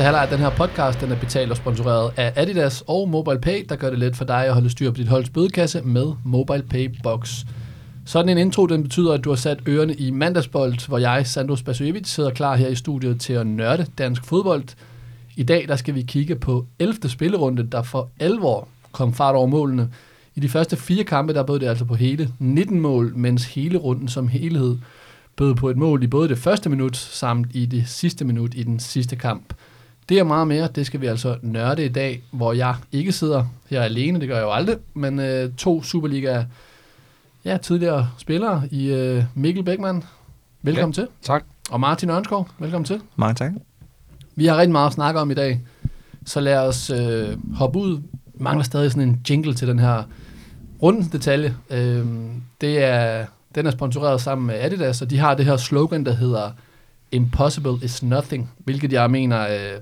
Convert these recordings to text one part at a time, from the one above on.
Første halvleg af den her podcast, den er betalt og sponsoreret af Adidas og MobilePay, der gør det let for dig at holde styr på dit holds bødekasse med MobilePay Box. Sådan en intro, den betyder, at du har sat ørerne i mandagsbold, hvor jeg, Sandro Spasojevic, sidder klar her i studiet til at nørde dansk fodbold. I dag, der skal vi kigge på 11. spillerunde, der for alvor kom fart over målene. I de første fire kampe, der bød det altså på hele 19 mål, mens hele runden som helhed bød på et mål i både det første minut samt i det sidste minut i den sidste kamp. Det er meget mere, det skal vi altså nørde i dag, hvor jeg ikke sidder her alene, det gør jeg jo aldrig, men øh, to Superliga ja, tidligere spillere i øh, Mikkel Bækman. Velkommen ja, til. Tak. Og Martin Ørnskov, velkommen til. Mange tak. Vi har rigtig meget at snakke om i dag, så lad os øh, hoppe ud. Vi mangler stadig sådan en jingle til den her rundens detalje. Øh, det er, den er sponsoreret sammen med Adidas, og de har det her slogan, der hedder Impossible is nothing, hvilket jeg mener øh,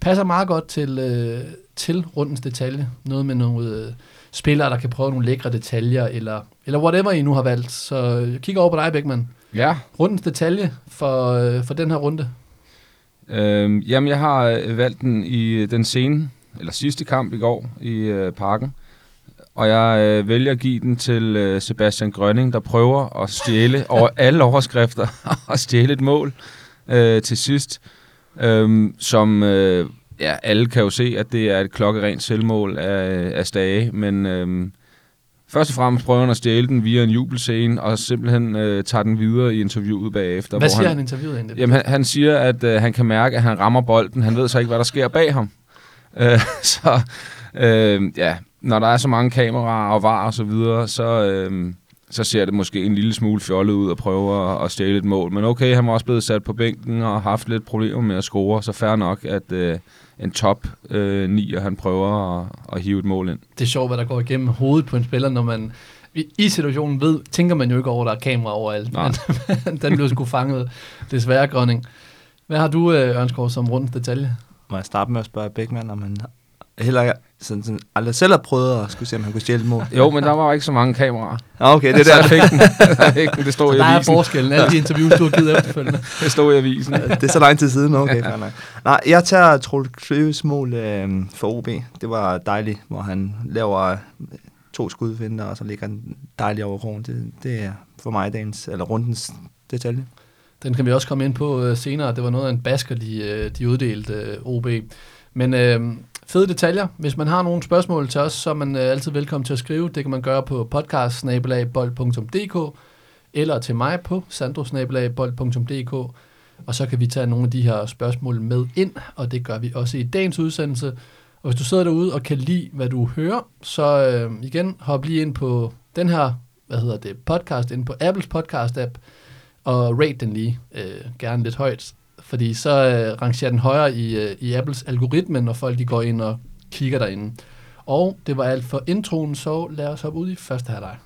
passer meget godt til, øh, til rundens detalje. Noget med nogle øh, spillere, der kan prøve nogle lækre detaljer, eller, eller whatever I nu har valgt. Så jeg kigger over på dig, Bækman. Ja. Rundens detalje for, øh, for den her runde. Øhm, jamen, jeg har øh, valgt den i øh, den scene, eller sidste kamp i går i øh, parken. Og jeg øh, vælger at give den til øh, Sebastian Grønning, der prøver at stjæle over alle overskrifter og stjæle et mål øh, til sidst. Øhm, som øh, ja, alle kan jo se, at det er et klokkerent selvmål af, af Stage, men øh, først og fremmest prøver han at stjæle den via en jubelscene, og simpelthen øh, tager den videre i interviewet bagefter. Hvad hvor siger han, han i interviewet egentlig? Jamen, han, han siger, at øh, han kan mærke, at han rammer bolden. Han ved så ikke, hvad der sker bag ham. Øh, så øh, ja, når der er så mange kameraer og var og så videre, så, øh, så ser det måske en lille smule fjollet ud at prøve at, at stjæle et mål. Men okay, han var også blevet sat på bænken og haft lidt problemer med at score, så fair nok, at øh, en top øh, nier, han prøver at, at hive et mål ind. Det er sjovt, hvad der går igennem hovedet på en spiller, når man i, situationen ved, tænker man jo ikke over, at der er kamera overalt. Nej. Men den blev sgu fanget, desværre, Grønning. Hvad har du, øh, Ørnskov, som rundens detalje? Må jeg starte med at spørge Bækman, om han heller ikke- sådan, sådan, aldrig selv har prøvet at skulle se, om han kunne stjæle mål? Jo, men der var ikke så mange kameraer. Ja, okay, det Så er der. fik den. Jeg fik den. Det stod i Der er forskellen, alle de interviews, du har givet efterfølgende. Det stod i avisen. det er så lang tid siden, okay, fair nok. Nej, jeg tager Troel Kløves mål øh, for OB. Det var dejligt, hvor han laver øh, to skudvinder, og så ligger den dejligt over krogen. Det, det er for mig dagens, eller rundens detalje. Den kan vi også komme ind på øh, senere. Det var noget af en basker, de, øh, de uddelte øh, OB. Men øh, fede detaljer. Hvis man har nogle spørgsmål til os, så er man øh, altid velkommen til at skrive. Det kan man gøre på podcast eller til mig på sandrosnabelagbold.dk og så kan vi tage nogle af de her spørgsmål med ind, og det gør vi også i dagens udsendelse. Og hvis du sidder derude og kan lide, hvad du hører, så øh, igen, hop lige ind på den her, hvad hedder det, podcast, ind på Apples podcast-app, og rate den lige, øh, gerne lidt højt, fordi så øh, rangerer den højere i, øh, i Apples algoritme, når folk de går ind og kigger derinde. Og det var alt for introen, så lad os hoppe ud i første halvleg.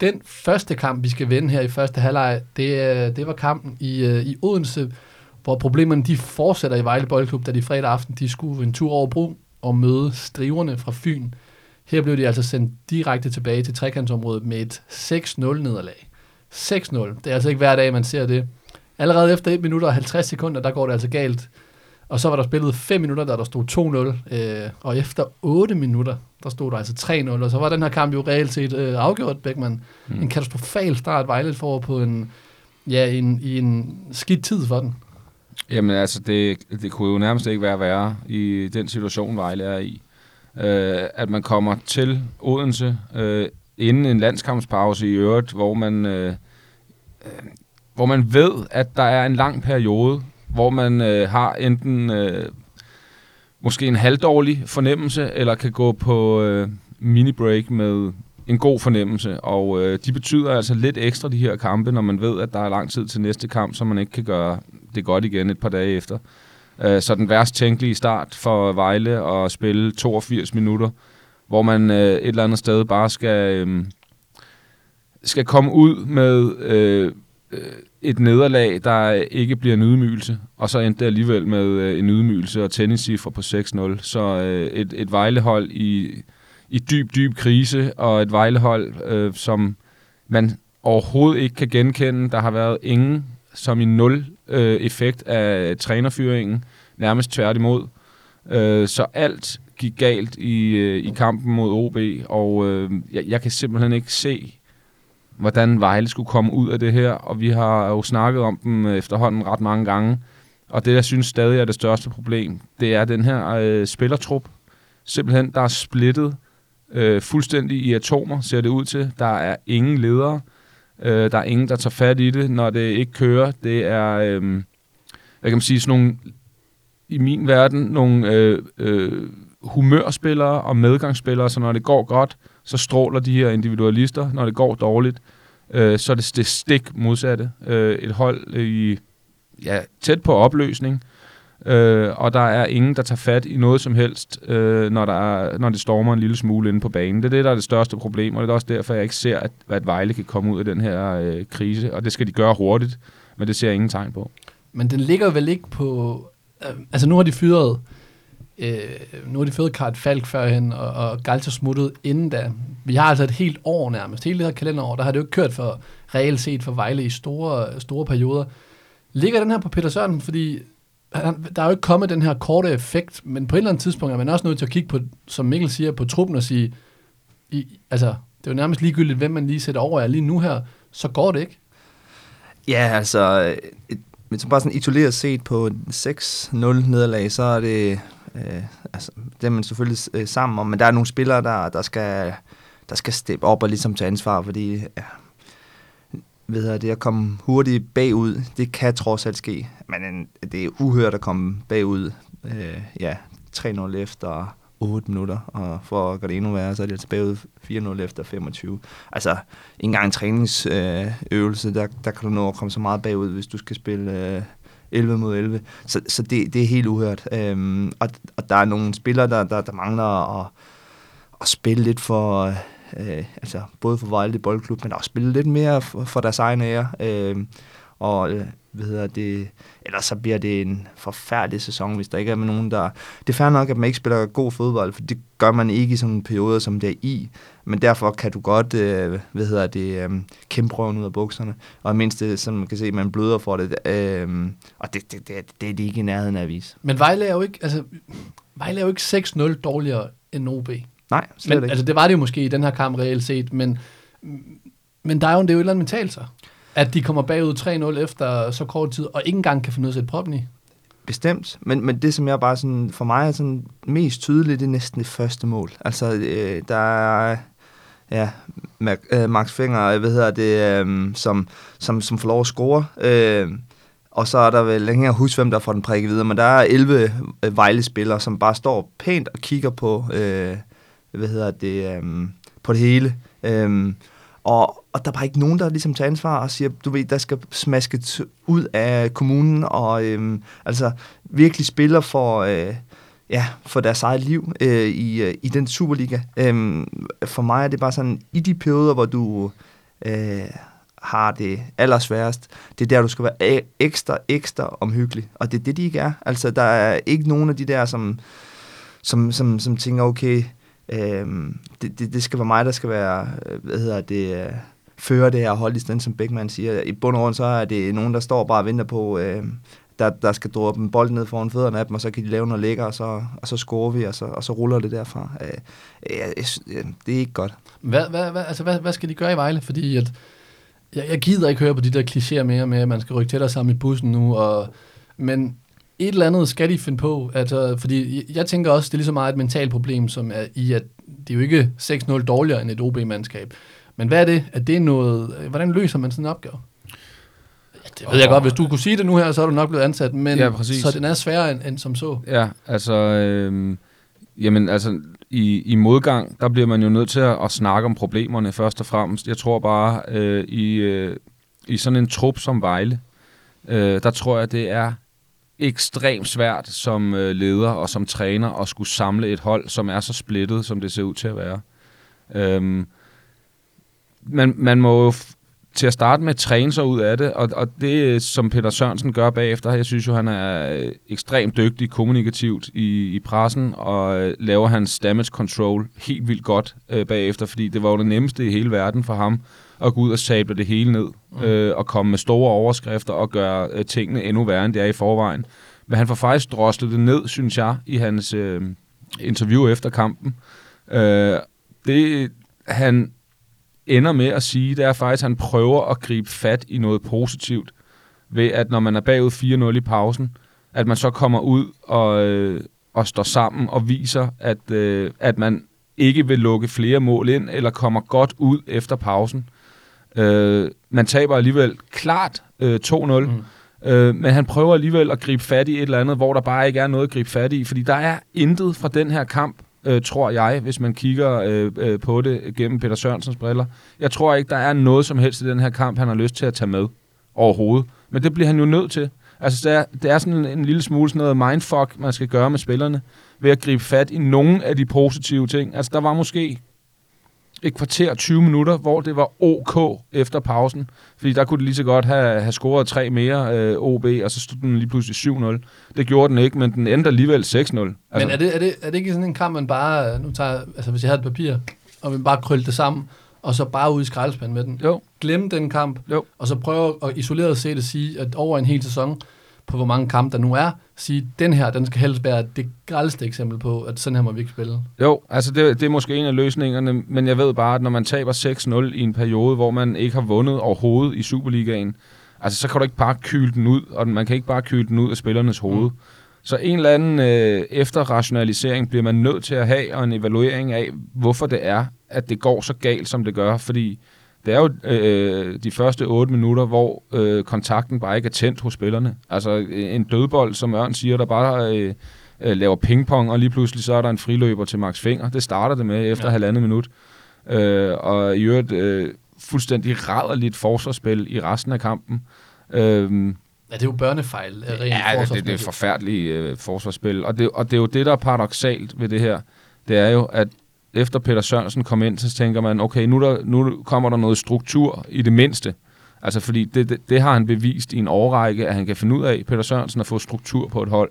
Den første kamp, vi skal vende her i første halvleg, det, øh, det var kampen i, øh, i Odense, hvor problemerne de fortsætter i Vejle Boldklub, da de fredag aften de skulle en tur over bro og møde striverne fra Fyn. Her blev de altså sendt direkte tilbage til trekantsområdet med et 6-0 nederlag. 6-0. Det er altså ikke hver dag, man ser det. Allerede efter 1 minut og 50 sekunder, der går det altså galt. Og så var der spillet 5 minutter, der der stod 2-0. Øh, og efter 8 minutter, der stod der altså 3-0. Og så var den her kamp jo reelt set øh, afgjort, Beckmann. Mm. En katastrofal start, Vejle får på en, ja, en, i en skidt tid for den. Jamen altså, det, det kunne jo nærmest ikke være værre i den situation, Vejle er i. Øh, at man kommer til Odense øh, inden en landskampspause i øvrigt, hvor man, øh, øh, hvor man ved, at der er en lang periode, hvor man øh, har enten øh, måske en halvdårlig fornemmelse, eller kan gå på øh, mini-break med en god fornemmelse. Og øh, de betyder altså lidt ekstra, de her kampe, når man ved, at der er lang tid til næste kamp, så man ikke kan gøre det godt igen et par dage efter. Øh, så den værst tænkelige start for Vejle at spille 82 minutter, hvor man øh, et eller andet sted bare skal, øh, skal komme ud med øh, øh, et nederlag, der ikke bliver en ydmygelse, og så endte det alligevel med øh, en ydmygelse og tenniscifre på 6-0. Så øh, et, et Vejlehold i, i dyb, dyb krise, og et Vejlehold, øh, som man overhovedet ikke kan genkende. Der har været ingen, som i nul øh, effekt af trænerfyringen, nærmest tværtimod. Øh, så alt gik galt i, øh, i kampen mod OB, og øh, jeg, jeg kan simpelthen ikke se, hvordan Vejle skulle komme ud af det her, og vi har jo snakket om dem efterhånden ret mange gange, og det, jeg synes stadig er det største problem, det er den her øh, spillertrup, simpelthen, der er splittet øh, fuldstændig i atomer, ser det ud til. Der er ingen ledere, øh, der er ingen, der tager fat i det, når det ikke kører. Det er, øh, hvad kan man sige, sådan nogle, i min verden, nogle øh, øh, humørspillere og medgangsspillere, så når det går godt, så stråler de her individualister. Når det går dårligt, øh, så er det det stik modsatte. Øh, et hold i ja, tæt på opløsning, øh, og der er ingen, der tager fat i noget som helst, øh, når, der er, når det stormer en lille smule inde på banen. Det er det, der er det største problem, og det er også derfor, jeg ikke ser, at, at Vejle kan komme ud af den her øh, krise, og det skal de gøre hurtigt, men det ser jeg ingen tegn på. Men den ligger vel ikke på... Øh, altså nu har de fyret øh, nu har de fået Karl Falk førhen, og, og Galta smuttet inden da. Vi har altså et helt år nærmest, hele det her kalenderår, der har det jo ikke kørt for reelt set for Vejle i store, store perioder. Ligger den her på Peter Sørensen, fordi han, der er jo ikke kommet den her korte effekt, men på et eller andet tidspunkt er man også nødt til at kigge på, som Mikkel siger, på truppen og sige, i, altså, det er jo nærmest ligegyldigt, hvem man lige sætter over jer lige nu her, så går det ikke. Ja, altså, et, men så bare sådan isoleret set på 6-0 nederlag, så er det, øh, altså, det er man selvfølgelig øh, sammen om, men der er nogle spillere, der, der skal, der skal steppe op og ligesom tage ansvar, fordi ja, ved jeg, det at komme hurtigt bagud, det kan trods alt ske, men det er uhørt at komme bagud, øh, ja, 3-0 efter 8 minutter, og for at gøre det endnu værre, så er det altså bagud 4-0 efter 25. Altså, ikke engang en træningsøvelse, øh, der, der kan du nå at komme så meget bagud, hvis du skal spille øh, 11 mod 11. Så, så det, det er helt uhørt. Øhm, og, og der er nogle spillere, der, der, der mangler at, at spille lidt for... Øh, øh, altså både for Vejle Boldklub, men også spille lidt mere for, for deres egen ære. Øh, og øh, hvad hedder det, ellers så bliver det en forfærdelig sæson, hvis der ikke er med nogen, der... Det er fair nok, at man ikke spiller god fodbold, for det gør man ikke i sådan en periode, som det er i. Men derfor kan du godt, øh, hvad hedder det, øh, kæmpe røven ud af bukserne. Og mindst det, som man kan se, man bløder for det. Øh, og det, det, det, det er det ikke i nærheden af at vise. Men Vejle er jo ikke, altså, Vejle er jo ikke 6-0 dårligere end OB. Nej, slet men, ikke. Altså, det var det jo måske i den her kamp reelt set, men, men der er jo, det er jo et eller andet mentalt så. At de kommer bagud 3-0 efter så kort tid, og ikke engang kan finde ud af at sætte proppen i. Bestemt, men, men det som jeg bare sådan, for mig er sådan mest tydeligt, det er næsten det første mål. Altså, øh, der er, ja, øh, Max Finger, hvad hedder det, øh, som, som, som får lov at score, øh, og så er der vel længere huske, hvem der får den prikket videre, men der er 11 øh, Vejle-spillere, som bare står pænt og kigger på, øh, hvad hedder det, øhm, på det hele. Øhm, og, og der er bare ikke nogen, der ligesom tager ansvar og siger, du ved, der skal smaskes ud af kommunen, og øhm, altså virkelig spiller for, øh, ja, for deres eget liv øh, i, øh, i den Superliga. Øhm, for mig er det bare sådan, i de perioder, hvor du øh, har det allersværest, det er der, du skal være e-, ekstra, ekstra omhyggelig. Og det er det, de ikke er. Altså, der er ikke nogen af de der, som, som, som, som tænker, okay, Øhm, det, det, det skal være mig, der skal være, øh, hvad hedder det, øh, føre det her hold i stedet, som Beckmann siger. I bund og grund, så er det nogen, der står bare og venter på, øh, der, der skal droppe en bold ned foran fødderne af dem, og så kan de lave noget lækker, og så, og så scorer vi, og så, og så ruller det derfra. Øh, øh, øh det er ikke godt. Hvad, hvad, hvad, altså, hvad, hvad skal de gøre i Vejle? Fordi at, jeg, jeg gider ikke høre på de der klichéer mere med, at man skal rykke tættere sammen i bussen nu, og, men et eller andet skal de finde på, altså, fordi jeg tænker også, det er lige så meget et mentalt problem, som er i, at det er jo ikke 6-0 dårligere end et OB-mandskab. Men hvad er det? At det er noget, hvordan løser man sådan en opgave? Ja, det ved jeg godt. Hvis du kunne sige det nu her, så er du nok blevet ansat, men ja, så den er sværere end, end som så. Ja, altså, øh, jamen, altså i, i modgang, der bliver man jo nødt til at, at snakke om problemerne først og fremmest. Jeg tror bare, øh, i, øh, i sådan en trup som Vejle, øh, der tror jeg, det er ekstremt svært som øh, leder og som træner at skulle samle et hold, som er så splittet, som det ser ud til at være. Øhm, man, man må jo til at starte med træne sig ud af det, og, og det, øh, som Peter Sørensen gør bagefter, jeg synes jo, han er øh, ekstremt dygtig kommunikativt i, i pressen, og øh, laver hans damage control helt vildt godt øh, bagefter, fordi det var jo det nemmeste i hele verden for ham at gå ud og sable det hele ned, mm. øh, og komme med store overskrifter og gøre øh, tingene endnu værre, end det er i forvejen. Men han får faktisk droslet det ned, synes jeg, i hans øh, interview efter kampen. Øh, det, han ender med at sige, det er faktisk, at han prøver at gribe fat i noget positivt, ved at når man er bagud 4-0 i pausen, at man så kommer ud og, øh, og står sammen og viser, at, øh, at man ikke vil lukke flere mål ind, eller kommer godt ud efter pausen. Øh, man taber alligevel klart øh, 2-0, mm. øh, men han prøver alligevel at gribe fat i et eller andet, hvor der bare ikke er noget at gribe fat i, fordi der er intet fra den her kamp, øh, tror jeg, hvis man kigger øh, øh, på det gennem Peter Sørensens briller. Jeg tror ikke, der er noget som helst i den her kamp, han har lyst til at tage med overhovedet. Men det bliver han jo nødt til. Altså, det er, det er sådan en, en lille smule sådan noget mindfuck, man skal gøre med spillerne, ved at gribe fat i nogle af de positive ting. Altså, der var måske et kvarter 20 minutter, hvor det var OK efter pausen. Fordi der kunne det lige så godt have, have scoret tre mere øh, OB, og så stod den lige pludselig 7-0. Det gjorde den ikke, men den endte alligevel 6-0. Altså, men er det, er, det, er det ikke sådan en kamp, man bare, nu tager, altså hvis jeg havde et papir, og vi bare krølle det sammen, og så bare ud i skraldespanden med den. Jo. Glem den kamp, Jo. og så prøve at isoleret set at sige, at over en hel sæson, på hvor mange kampe der nu er, sige, den her, den skal helst være det grældeste eksempel på, at sådan her må vi ikke spille. Jo, altså det, det er måske en af løsningerne, men jeg ved bare, at når man taber 6-0 i en periode, hvor man ikke har vundet overhovedet i Superligaen, altså så kan du ikke bare kyle den ud, og man kan ikke bare kyle den ud af spillernes hoved. Mm. Så en eller anden øh, efterrationalisering bliver man nødt til at have, og en evaluering af, hvorfor det er, at det går så galt, som det gør, fordi det er jo øh, de første 8 minutter, hvor øh, kontakten bare ikke er tændt hos spillerne. Altså en dødbold, som Ørn siger, der bare øh, øh, laver pingpong, og lige pludselig så er der en friløber til Max Finger. Det starter det med efter ja. halvandet minut. Øh, og i øvrigt øh, fuldstændig rædderligt forsvarsspil i resten af kampen. Øh, Ja, det er jo børnefejl. Rent ja, det, det, det er forfærdeligt øh, forsvarsspil. Og det, og det er jo det, der er paradoxalt ved det her. Det er jo, at efter Peter Sørensen kom ind, så tænker man, okay, nu, der, nu kommer der noget struktur i det mindste. Altså, fordi det, det, det har han bevist i en årrække, at han kan finde ud af, Peter Sørensen, at få struktur på et hold.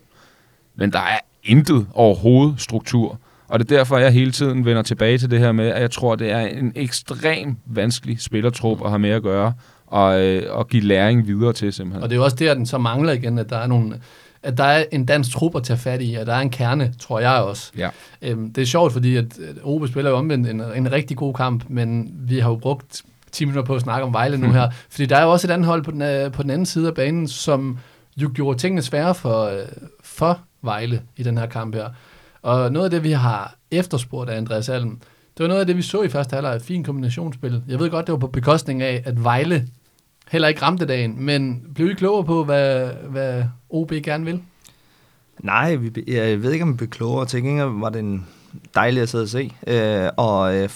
Men der er intet overhovedet struktur. Og det er derfor, jeg hele tiden vender tilbage til det her med, at jeg tror, det er en ekstrem vanskelig spillertrup at have med at gøre, og, øh, og give læring videre til simpelthen. Og det er jo også der, den så mangler igen, at der er nogle at der er en dansk trup at tage fat i, at der er en kerne, tror jeg også. Ja. Øhm, det er sjovt, fordi at OB spiller jo omvendt en, en rigtig god kamp, men vi har jo brugt 10 minutter på at snakke om Vejle nu her, fordi der er jo også et andet hold på den, øh, på den anden side af banen, som jo gjorde tingene svære for, øh, for Vejle i den her kamp her. Og noget af det, vi har efterspurgt af Andreas Alm, det var noget af det, vi så i første halvleg, fin kombinationsspil. Jeg ved godt, det var på bekostning af, at Vejle heller ikke ramte dagen, men blev I klogere på, hvad, hvad OB gerne vil? Nej, vi, jeg ved ikke, om vi blev klogere. Til gengæld var det en dejlig at sidde og se. Øh, og øh,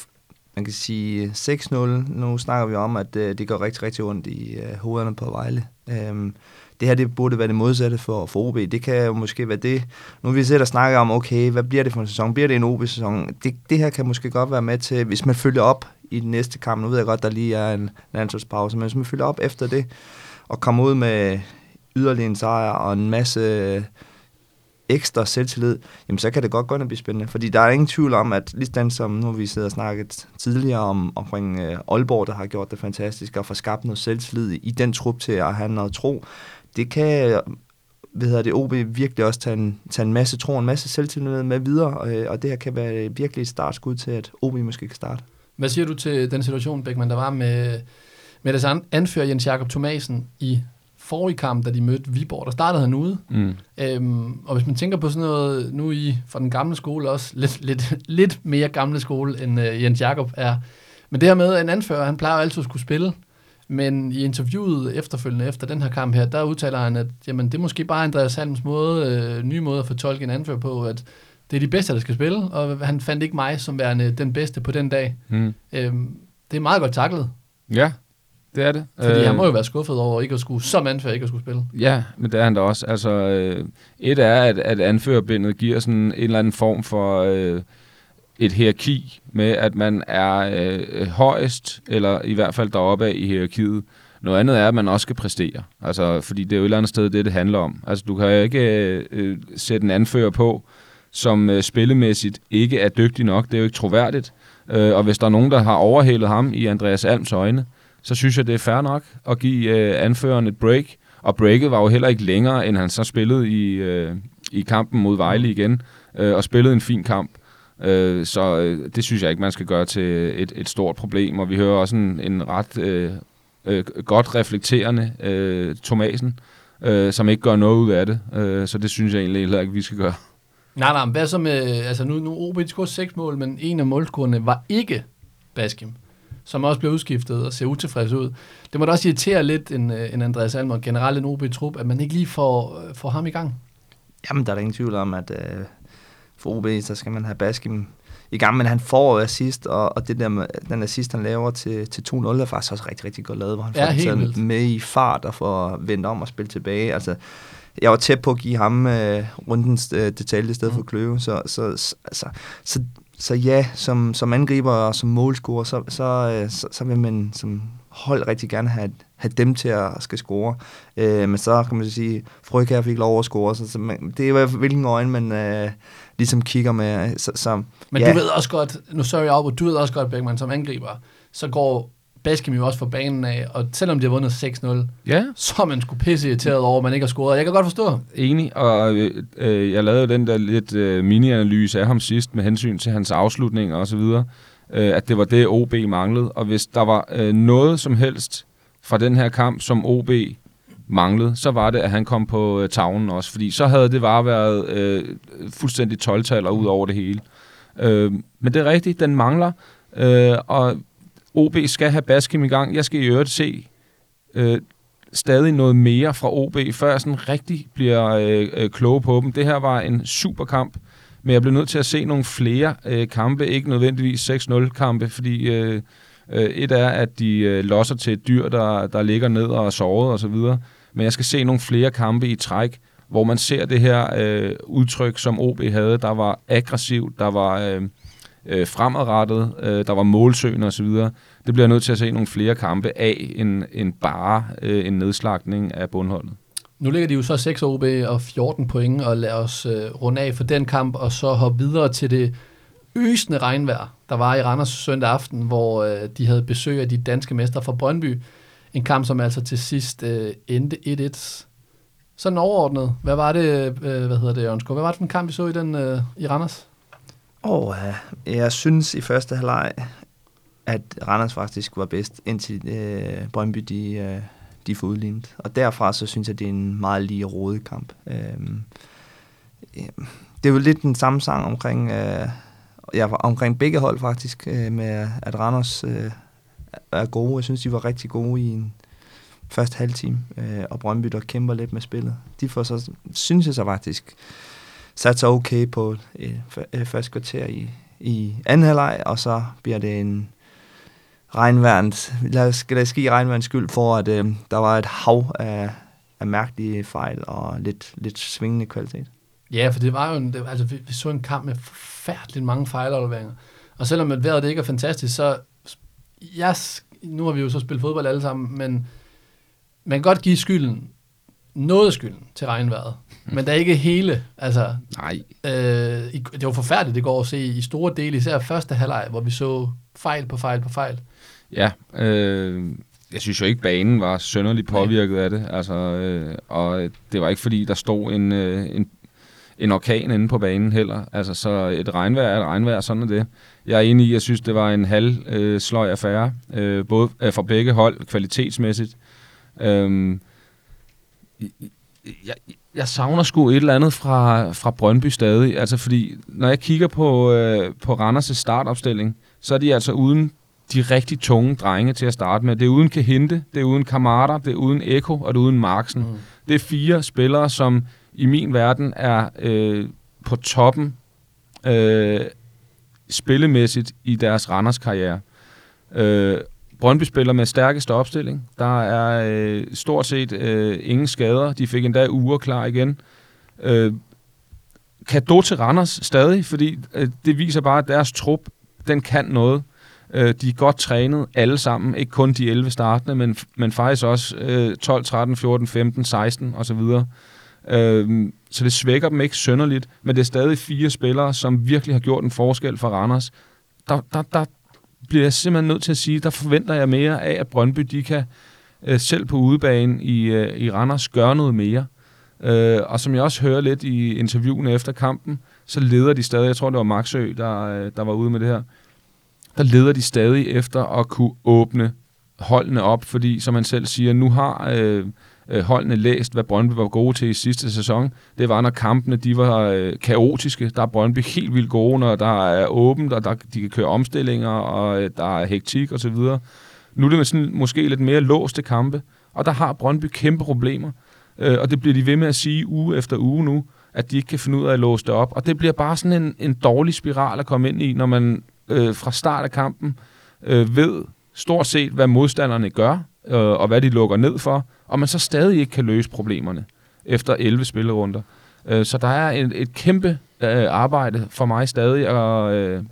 man kan sige 6-0. Nu snakker vi om, at øh, det går rigtig, rigtig ondt i øh, hovederne på Vejle. Øh, det her det burde være det modsatte for, for OB. Det kan jo måske være det. Nu vi sidder og snakker om, okay, hvad bliver det for en sæson? Bliver det en OB-sæson? Det, det her kan måske godt være med til, hvis man følger op i den næste kamp. Nu ved jeg godt, der lige er en landsholdspause, men hvis man fylder op efter det, og kommer ud med yderligere en sejr og en masse øh, ekstra selvtillid, jamen så kan det godt gå ind og blive spændende. Fordi der er ingen tvivl om, at lige som nu vi sidder og snakket tidligere om, omkring øh, Aalborg, der har gjort det fantastisk og får skabt noget selvtillid i den trup til at have noget tro, det kan hvad hedder det, OB virkelig også tage en, tage en masse tro, og en masse selvtillid med videre, og, og det her kan være virkelig et startskud til, at OB måske kan starte. Hvad siger du til den situation, Beckmann, der var med, med deres anfører Jens Jakob Thomasen i forrige kamp, da de mødte Viborg, der startede han ude. Mm. Øhm, og hvis man tænker på sådan noget, nu i fra den gamle skole også, lidt, lidt, lidt mere gamle skole, end uh, Jens Jakob er. Men det her med, en anfører, han plejer altid at skulle spille, men i interviewet efterfølgende efter den her kamp her, der udtaler han, at jamen, det er måske bare Andreas Halms måde, øh, nye måde at fortolke en anfører på, at det er de bedste, der skal spille, og han fandt ikke mig som værende den bedste på den dag. Mm. Øhm, det er meget godt taklet. Ja, det er det. Fordi øh, han må jo være skuffet over ikke at skulle, som anfører ikke at skulle spille. Ja, men det er han da også. Altså, øh, et er, at, at anførerbindet giver sådan en eller anden form for... Øh, et hierarki med, at man er øh, højest, eller i hvert fald deroppe af i hierarkiet. Noget andet er, at man også skal præstere. Altså, fordi det er jo et eller andet sted, det det handler om. Altså, du kan jo ikke øh, øh, sætte en anfører på, som øh, spillemæssigt ikke er dygtig nok. Det er jo ikke troværdigt. Øh, og hvis der er nogen, der har overhældet ham i Andreas Alms øjne, så synes jeg, det er fair nok at give øh, anføreren et break. Og breaket var jo heller ikke længere, end han så spillede i, øh, i kampen mod Vejle igen, øh, og spillede en fin kamp. Øh, så øh, det synes jeg ikke, man skal gøre til et, et stort problem. Og vi hører også en, en ret øh, øh, godt reflekterende øh, Thomasen, øh, som ikke gør noget ud af det. Øh, så det synes jeg egentlig heller ikke, vi skal gøre. Nej, nej, men hvad så med, altså nu, nu OB scorede seks mål, men en af målscorerne var ikke Baskim, som også blev udskiftet og ser utilfreds ud. Det må da også irritere lidt en, øh, en Andreas Almer, generelt en OB-trup, at man ikke lige får, øh, får ham i gang. Jamen, der er der ingen tvivl om, at øh, for OB, så skal man have Baskim i gang, men han får assist, og, og det der med, den assist, han laver til, til 2-0, er faktisk også rigtig, rigtig godt lavet, hvor han Ja, får med i fart og får vendt om og spille tilbage. Altså, jeg var tæt på at give ham øh, rundens øh, detalje i stedet Mm. for Kløve, så, så, så, altså, så, så ja, som, som angriber og som målscorer, så, så, øh, så, så vil man som hold rigtig gerne have, have dem til at skal score. Øh, men så kan man så sige, Frøkær fik lov at score, så, så man, det er i hvert fald, hvilken øjne man øh, ligesom kigger med. Så, så, Men ja. du ved også godt, nu sorry Albert, du ved også godt, Beckmann, som angriber, så går Baskim jo også for banen af, og selvom de har vundet 6-0, Ja, så er man sgu pisse irriteret over, at man ikke har scoret. Jeg kan godt forstå. enig. Og øh, øh, jeg lavede jo den der lidt øh, mini-analyse af ham sidst med hensyn til hans afslutninger og så videre, øh, at det var det, OB manglede. Og hvis der var øh, noget som helst fra den her kamp, som OB manglede, så var det, at han kom på øh, tavlen også. Fordi så havde det bare været øh, fuldstændig 12 ud over det hele. Øh, men det er rigtigt, den mangler. Øh, og OB skal have Baskim i gang. Jeg skal i øvrigt se øh, stadig noget mere fra OB, før jeg sådan rigtig bliver øh, øh, klog på dem. Det her var en super kamp, men jeg blev nødt til at se nogle flere øh, kampe, ikke nødvendigvis 6-0 kampe, fordi øh, øh, et er, at de øh, losser til et dyr, der, der ligger ned og er såret og så videre, men jeg skal se nogle flere kampe i træk, hvor man ser det her øh, udtryk, som OB havde, der var aggressivt, der var øh, øh, fremadrettet, øh, der var målsøgende osv. Det bliver jeg nødt til at se nogle flere kampe af, end, end bare øh, en nedslagning af bundholdet. Nu ligger de jo så 6 OB og 14 point, og lad os øh, runde af for den kamp, og så hoppe videre til det øsende regnvejr, der var i Randers søndag aften, hvor øh, de havde besøg af de danske mester fra Brøndby. En kamp, som altså til sidst øh, endte 1-1. Sådan overordnet, hvad var det, øh, hvad hedder det, Jørgensko? Hvad var det for en kamp, vi så i den øh, i Randers? Og øh, jeg synes i første halvleg, at Randers faktisk var bedst, indtil øh, Brøndby de, øh, de får udlignet. Og derfra så synes jeg, det er en meget lige rodet kamp. Øh, det er jo lidt den samme sang omkring, øh, ja, omkring begge hold faktisk, øh, med at Randers øh, er gode. Jeg synes, de var rigtig gode i en første halv time, øh, og Brøndby der kæmper lidt med spillet. De får så, synes jeg så faktisk, sat sig okay på øh, første kvarter i, i anden halvleg, og så bliver det en regnværens, lad os, lad os give regnværens skyld for, at øh, der var et hav af, af mærkelige fejl og lidt, lidt svingende kvalitet. Ja, for det var jo en, det, altså, vi, vi så en kamp med forfærdeligt mange fejlafleveringer. Og selvom at vejret det ikke er fantastisk, så jeg, nu har vi jo så spillet fodbold alle sammen, men man kan godt give skylden, noget af skylden til regnvejret, men der er ikke hele. Altså, Nej. øh, det var forfærdeligt det går at se i store dele, især første halvleg, hvor vi så fejl på fejl på fejl. Ja, øh, jeg synes jo ikke, banen var sønderligt påvirket af det. Altså, øh, og det var ikke fordi, der stod en, øh, en, en orkan inde på banen heller. Altså, så et regnvejr er et regnvejr, sådan er det. Jeg er enig i, jeg synes, det var en halv øh, sløj affære, øh, både øh, fra begge hold, kvalitetsmæssigt. Øh, jeg, jeg savner sgu et eller andet fra, fra Brøndby stadig. Altså, fordi når jeg kigger på, øh, på Randers' startopstilling, så er de altså uden de rigtig tunge drenge til at starte med. Det er uden Kahinte, det er uden Kamada, det er uden Eko og det er uden Marksen. Mm. Det er fire spillere, som i min verden er øh, på toppen øh, spillemæssigt i deres Randers karriere. Øh, Brøndby spiller med stærkeste opstilling. Der er øh, stort set øh, ingen skader. De fik endda uger klar igen. Øh, kado til Randers stadig, fordi øh, det viser bare, at deres trup, den kan noget. Øh, de er godt trænet alle sammen, ikke kun de 11 startende, men, men faktisk også øh, 12, 13, 14, 15, 16 osv. Øh, så det svækker dem ikke sønderligt, men det er stadig fire spillere, som virkelig har gjort en forskel for Randers. Der, der, der bliver jeg simpelthen nødt til at sige, der forventer jeg mere af, at Brøndby de kan øh, selv på udebane i, øh, i Randers gøre noget mere. Øh, og som jeg også hører lidt i interviewene efter kampen, så leder de stadig, jeg tror det var Maxø, der, øh, der var ude med det her, der leder de stadig efter at kunne åbne holdene op, fordi som man selv siger, nu har øh, øh, holdene læst, hvad Brøndby var gode til i sidste sæson. Det var, når kampene de var øh, kaotiske. Der er Brøndby helt vildt gode, når der er åbent, og der, de kan køre omstillinger, og øh, der er hektik osv. Nu er det sådan, måske lidt mere låste kampe, og der har Brøndby kæmpe problemer. Øh, og det bliver de ved med at sige uge efter uge nu, at de ikke kan finde ud af at låse det op. Og det bliver bare sådan en, en dårlig spiral at komme ind i, når man øh, fra start af kampen øh, ved stort set, hvad modstanderne gør, øh, og hvad de lukker ned for, og man så stadig ikke kan løse problemerne efter 11 spillerunder. Øh, så der er et, et kæmpe øh, arbejde for mig stadig at, øh,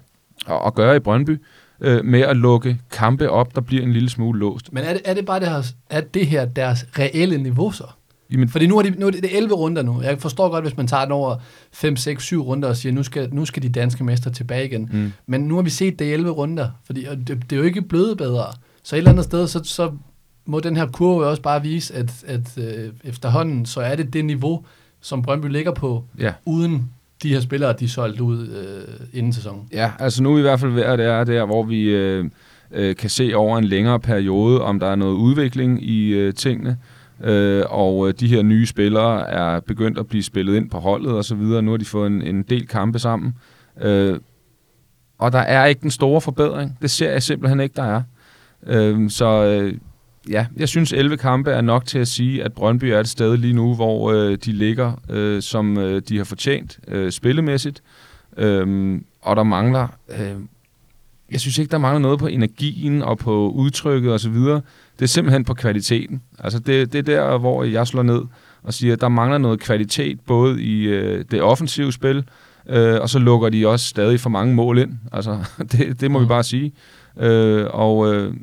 at gøre i Brøndby, øh, med at lukke kampe op, der bliver en lille smule låst. Men er det, er det bare det her, er det her deres reelle niveau så? Jamen, Fordi nu er, det, nu er det, det 11 runder nu. Jeg forstår godt, hvis man tager den over 5, 6, 7 runder og siger, nu skal, nu skal de danske mestre tilbage igen. Mm. Men nu har vi set det 11 runder, fordi det, det er jo ikke blevet bedre. Så et eller andet sted, så, så må den her kurve også bare vise, at, at øh, efterhånden, så er det det niveau, som Brøndby ligger på, ja. uden de her spillere, de solgt ud øh, inden sæsonen. Ja, altså nu er vi i hvert fald ved at det er der, hvor vi øh, øh, kan se over en længere periode, om der er noget udvikling i øh, tingene. Øh, og øh, de her nye spillere er begyndt at blive spillet ind på holdet og så videre. Nu har de fået en, en del kampe sammen. Øh, og der er ikke den store forbedring. Det ser jeg simpelthen ikke, der er. Øh, så øh, ja, jeg synes 11 kampe er nok til at sige, at Brøndby er et sted lige nu, hvor øh, de ligger, øh, som øh, de har fortjent øh, spillemæssigt. Øh, og der mangler... Øh, jeg synes ikke, der mangler noget på energien og på udtrykket osv. Det er simpelthen på kvaliteten. Altså det, det er der, hvor jeg slår ned og siger, at der mangler noget kvalitet, både i øh, det offensive spil, øh, og så lukker de også stadig for mange mål ind. Altså, det, det må vi mm. bare sige. Øh, og øh,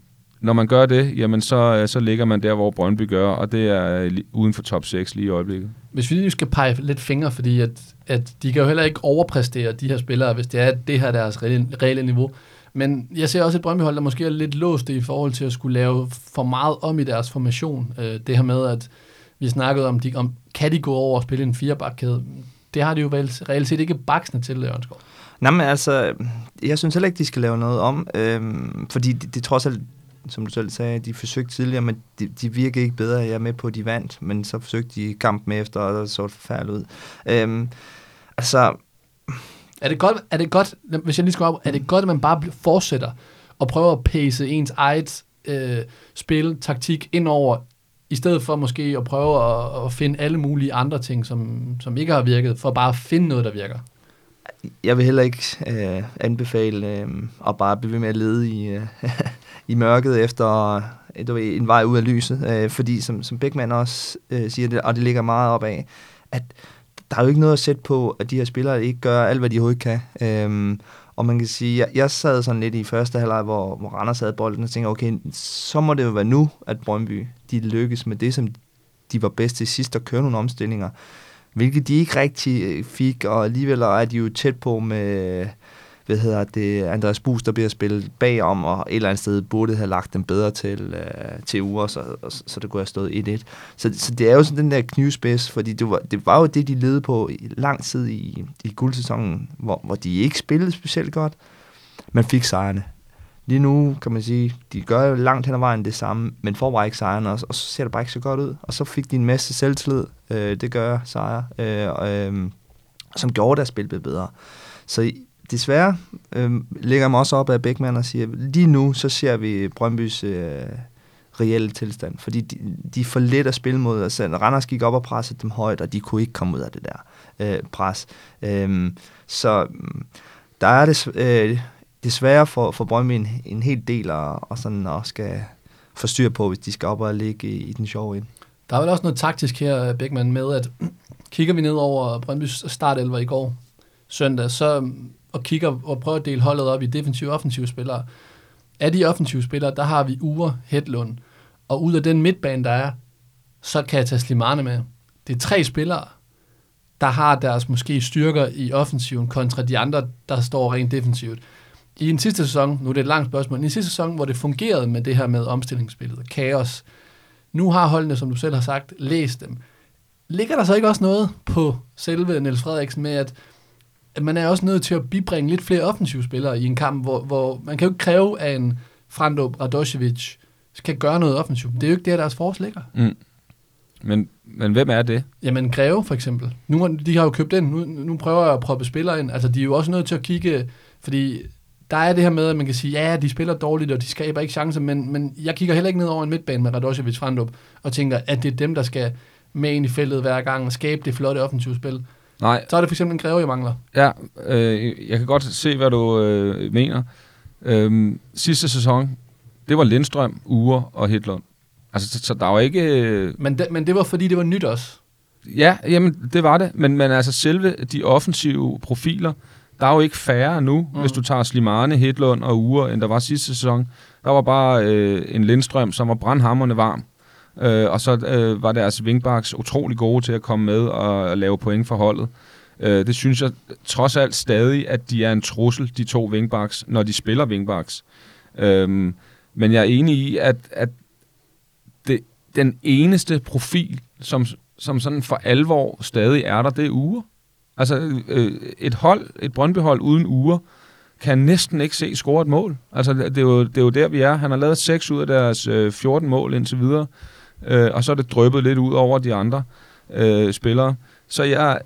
når man gør det, jamen så, øh, så ligger man der, hvor Brøndby gør, og det er øh, uden for top 6 lige i øjeblikket. Hvis vi lige skal pege lidt fingre, fordi at, at de kan jo heller ikke overpræstere de her spillere, hvis det er det her deres reelle, reelle niveau. Men jeg ser også et Brøndby-hold, der måske er lidt låst i forhold til at skulle lave for meget om i deres formation. Øh, det her med, at vi snakkede om, de, om kan de gå over og spille en firebakkæde? Det har de jo reelt set ikke baksene til, Ørnskov. Nej, men altså, jeg synes heller ikke, de skal lave noget om, øhm, fordi det, det trods alt, som du selv sagde, de forsøgte tidligere, men de, de virkede ikke bedre. Jeg er med på, at de vandt, men så forsøgte de kampen efter, og så så det forfærdeligt ud. Øhm, altså, er det godt, er det godt hvis jeg lige skal op, er det godt, at man bare fortsætter og prøver at pace ens eget øh, spil, taktik ind over, i stedet for måske at prøve at, at finde alle mulige andre ting, som, som ikke har virket, for bare at finde noget, der virker? Jeg vil heller ikke øh, anbefale øh, at bare blive ved med at lede i, øh, i mørket efter øh, en vej ud af lyset, øh, fordi som, som Beckmann også øh, siger det, og det ligger meget op af, at der er jo ikke noget at sætte på, at de her spillere ikke gør alt, hvad de overhovedet kan. Øh, og man kan sige, jeg, jeg sad sådan lidt i første halvleg, hvor, hvor Randers havde bolden, og tænkte, okay, så må det jo være nu, at Brøndby de lykkes med det, som de var bedst til sidst, at køre nogle omstillinger. Hvilket de ikke rigtig øh, fik, og alligevel er de jo tæt på med hvad hedder det, Andreas Bus, der bliver spillet bagom, og et eller andet sted burde have lagt dem bedre til, øh, til uger, så, så, så det kunne have stået 1-1. Så, så det er jo sådan den der knivspids, fordi det var, det var jo det, de levede på i lang tid i, i guldsæsonen, hvor, hvor de ikke spillede specielt godt, men fik sejrene. Lige nu kan man sige, de gør jo langt hen ad vejen det samme, men får bare ikke sejren, og, og så ser det bare ikke så godt ud. Og så fik de en masse selvtillid, øh, det gør sejre, øh, øh, som gjorde deres spil bedre. Så desværre øh, lægger mig også op af Beckmann og siger, lige nu så ser vi Brøndbys øh, reelle tilstand, fordi de, de er for let at spille mod os. Randers gik op og pressede dem højt, og de kunne ikke komme ud af det der øh, pres. Øh, så mm, der er det øh, desværre for, for Brøndby en, en hel del, og, og sådan og skal forstyre på, hvis de skal op og ligge i, i den sjove ind. Der er vel også noget taktisk her, Bækman, med at kigger vi ned over Brøndby's startelver i går, søndag, så og kigger og prøver at dele holdet op i defensive og offensive spillere. Af de offensive spillere, der har vi Ure, Hedlund, og ud af den midtbane, der er, så kan jeg tage Slimane med. Det er tre spillere, der har deres måske styrker i offensiven kontra de andre, der står rent defensivt. I en sidste sæson, nu er det et langt spørgsmål, i en sidste sæson, hvor det fungerede med det her med omstillingsspillet, kaos, nu har holdene, som du selv har sagt, læst dem. Ligger der så ikke også noget på selve Niels Frederiksen med, at, at man er også nødt til at bibringe lidt flere offensive spillere i en kamp, hvor, hvor man kan jo ikke kræve, at en Frando Radosevic skal gøre noget offensivt. Det er jo ikke der, deres force ligger. Mm. Men, men hvem er det? Jamen Greve for eksempel. Nu, de har jo købt ind. Nu, nu prøver jeg at proppe spillere ind. Altså de er jo også nødt til at kigge, fordi der er det her med, at man kan sige, ja, de spiller dårligt, og de skaber ikke chancer, men, men jeg kigger heller ikke ned over en midtbane med Radosevic Frandrup, og tænker, at det er dem, der skal med ind i feltet hver gang og skabe det flotte offensive spil. Nej. Så er det for eksempel en Greve, jeg mangler. Ja, øh, jeg kan godt se, hvad du øh, mener. Øh, sidste sæson, det var Lindstrøm, Ure og Hitlund. Altså, så, så der var ikke... Øh... Men, det, men det var, fordi det var nyt også. Ja, jamen, det var det. Men, men altså, selve de offensive profiler, der er jo ikke færre nu, mm. hvis du tager Slimane, Hitlund og Ure, end der var sidste sæson. Der var bare øh, en Lindstrøm, som var brandhammerne varm. Øh, og så øh, var deres wingbacks utrolig gode til at komme med og, og lave point for holdet. Øh, det synes jeg trods alt stadig, at de er en trussel, de to wingbacks, når de spiller wingbacks. Øh, men jeg er enig i, at, at det, den eneste profil, som, som sådan for alvor stadig er der, det er uger. Altså øh, et hold, et Brøndby-hold uden uger, kan næsten ikke se score et mål. Altså det er, jo, det er jo der, vi er. Han har lavet 6 ud af deres øh, 14 mål indtil videre, øh, og så er det drøbet lidt ud over de andre øh, spillere. Så jeg,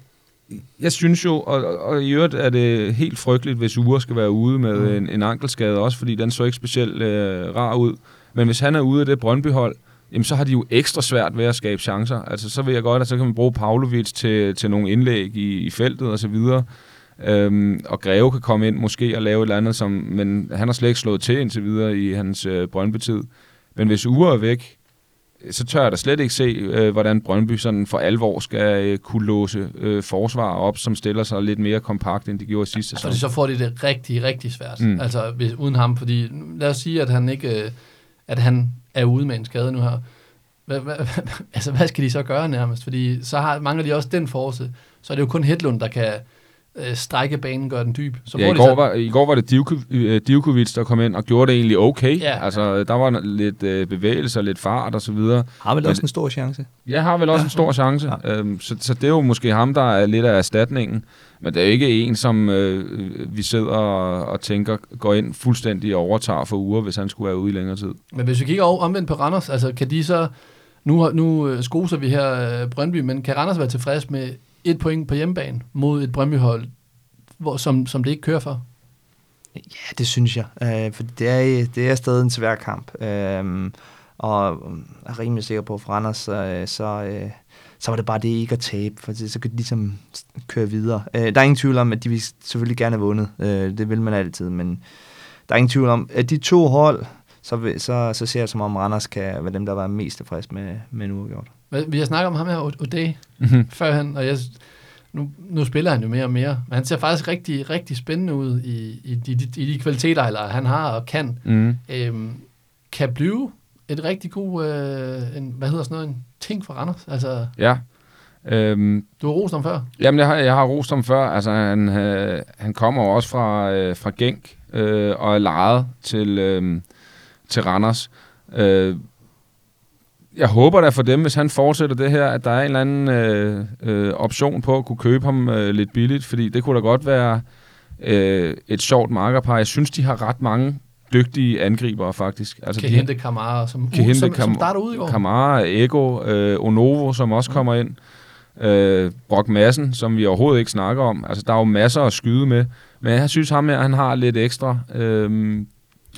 jeg synes jo, og, og i øvrigt er det helt frygteligt, hvis Ure skal være ude med mm. en, en ankelskade også, fordi den så ikke specielt øh, rar ud. Men hvis han er ude af det Brøndby-hold, jamen så har de jo ekstra svært ved at skabe chancer. Altså så vil jeg godt, at så kan man bruge Pavlovic til, til nogle indlæg i, i feltet og så videre. Øhm, og Greve kan komme ind måske og lave et eller andet, som, men han har slet ikke slået til indtil videre i hans øh, Brøndby-tid. Men hvis Ure er væk, så tør jeg da slet ikke se, øh, hvordan Brøndby sådan for alvor skal øh, kunne låse øh, forsvar op, som stiller sig lidt mere kompakt, end de gjorde sidste sæson. Så, så får de det rigtig, rigtig svært, mm. altså hvis, uden ham, fordi lad os sige, at han ikke, øh, at han er ude med en skade nu her. Hvad, hvad, altså, hvad skal de så gøre nærmest? Fordi så har, mangler de også den force. Så er det jo kun Hedlund, der kan øh, strække banen, gøre den dyb. Så ja, i, går så... var, i går var det Divkovic, der kom ind og gjorde det egentlig okay. Ja. Altså, der var lidt øh, bevægelse og lidt fart og så videre. Har vel også en stor chance? Ja, har vel også ja. en stor chance. Ja. Øhm, så, så det er jo måske ham, der er lidt af erstatningen. Men det er ikke en, som øh, vi sidder og, og tænker går ind fuldstændig og overtager for uger, hvis han skulle være ude i længere tid. Men hvis vi kigger over, omvendt på Randers, altså kan de så... Nu, nu øh, skoser vi her øh, Brøndby, men kan Randers være tilfreds med et point på hjemmebane mod et Brøndby-hold, hvor, som, som det ikke kører for? Ja, det synes jeg. Øh, for det er, det er stadig en svær kamp. Øh, og jeg er rimelig sikker på, at for Randers, så, så, øh, så var det bare det ikke at tabe, for så kan de ligesom køre videre. Øh, der er ingen tvivl om, at de vil selvfølgelig gerne have vundet. Øh, det vil man altid, men der er ingen tvivl om, at de to hold, så, så, så ser jeg som om Randers kan være dem, der var mest tilfreds med, med en uafgjort. Vi har snakket om ham her, O'Day, mm-hmm. førhen, og jeg, nu, nu spiller han jo mere og mere, men han ser faktisk rigtig, rigtig spændende ud i, i, de, de, i de kvaliteter, eller han har og kan. Mm. Øhm, kan blive et rigtig god, øh, en, hvad hedder sådan noget, en ting for Randers. Altså, ja. Øhm, du har rost ham før? Jamen, jeg har, jeg har rost ham før. Altså, han, øh, han kommer også fra, øh, fra Genk øh, og er lejet til, øh, til Randers. Øh, jeg håber da for dem, hvis han fortsætter det her, at der er en eller anden øh, øh, option på at kunne købe ham øh, lidt billigt, fordi det kunne da godt være øh, et sjovt markerpar. Jeg synes, de har ret mange dygtige angribere, faktisk. Altså, kan de, hente Kamara, som, kan hente som, Kam- som starter ud i går. Kamara, Ego, øh, Onovo, som også mm. kommer ind. Øh, Brock Madsen, som vi overhovedet ikke snakker om. Altså, der er jo masser at skyde med. Men jeg synes ham her, han har lidt ekstra øh,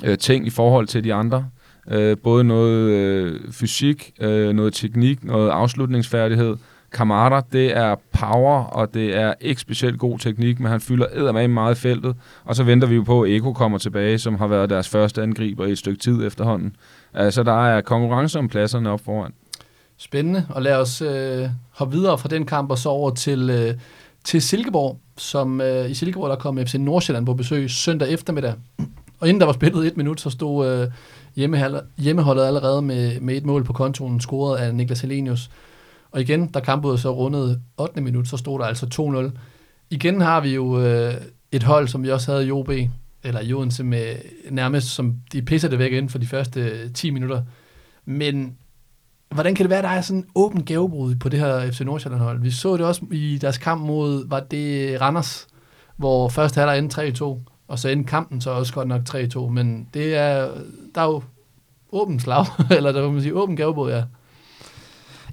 øh, ting i forhold til de andre. Øh, både noget øh, fysik, øh, noget teknik, noget afslutningsfærdighed. Kamara, det er power, og det er ikke specielt god teknik, men han fylder eddermame meget i feltet. Og så venter vi jo på, at Eko kommer tilbage, som har været deres første angriber i et stykke tid efterhånden. Altså, der er konkurrence om pladserne op foran. Spændende, og lad os øh, hoppe videre fra den kamp og så over til, øh, til Silkeborg, som øh, i Silkeborg der kom FC Nordsjælland på besøg søndag eftermiddag. Og inden der var spillet et minut, så stod øh, hjemmeholdet allerede med, med et mål på kontoen, scoret af Niklas Helenius. Og igen, da kampet så rundet 8. minut, så stod der altså 2-0. Igen har vi jo øh, et hold, som vi også havde i OB, eller i Odense, med nærmest som de pisser det væk inden for de første øh, 10 minutter. Men hvordan kan det være, at der er sådan en åben gavebrud på det her FC Nordsjælland-hold? Vi så det også i deres kamp mod, var det Randers, hvor første halvleg endte 3-2, og så endte kampen så også godt nok 3-2, men det er, der er jo åben slag, eller der vil man sige åben gavebrud, ja.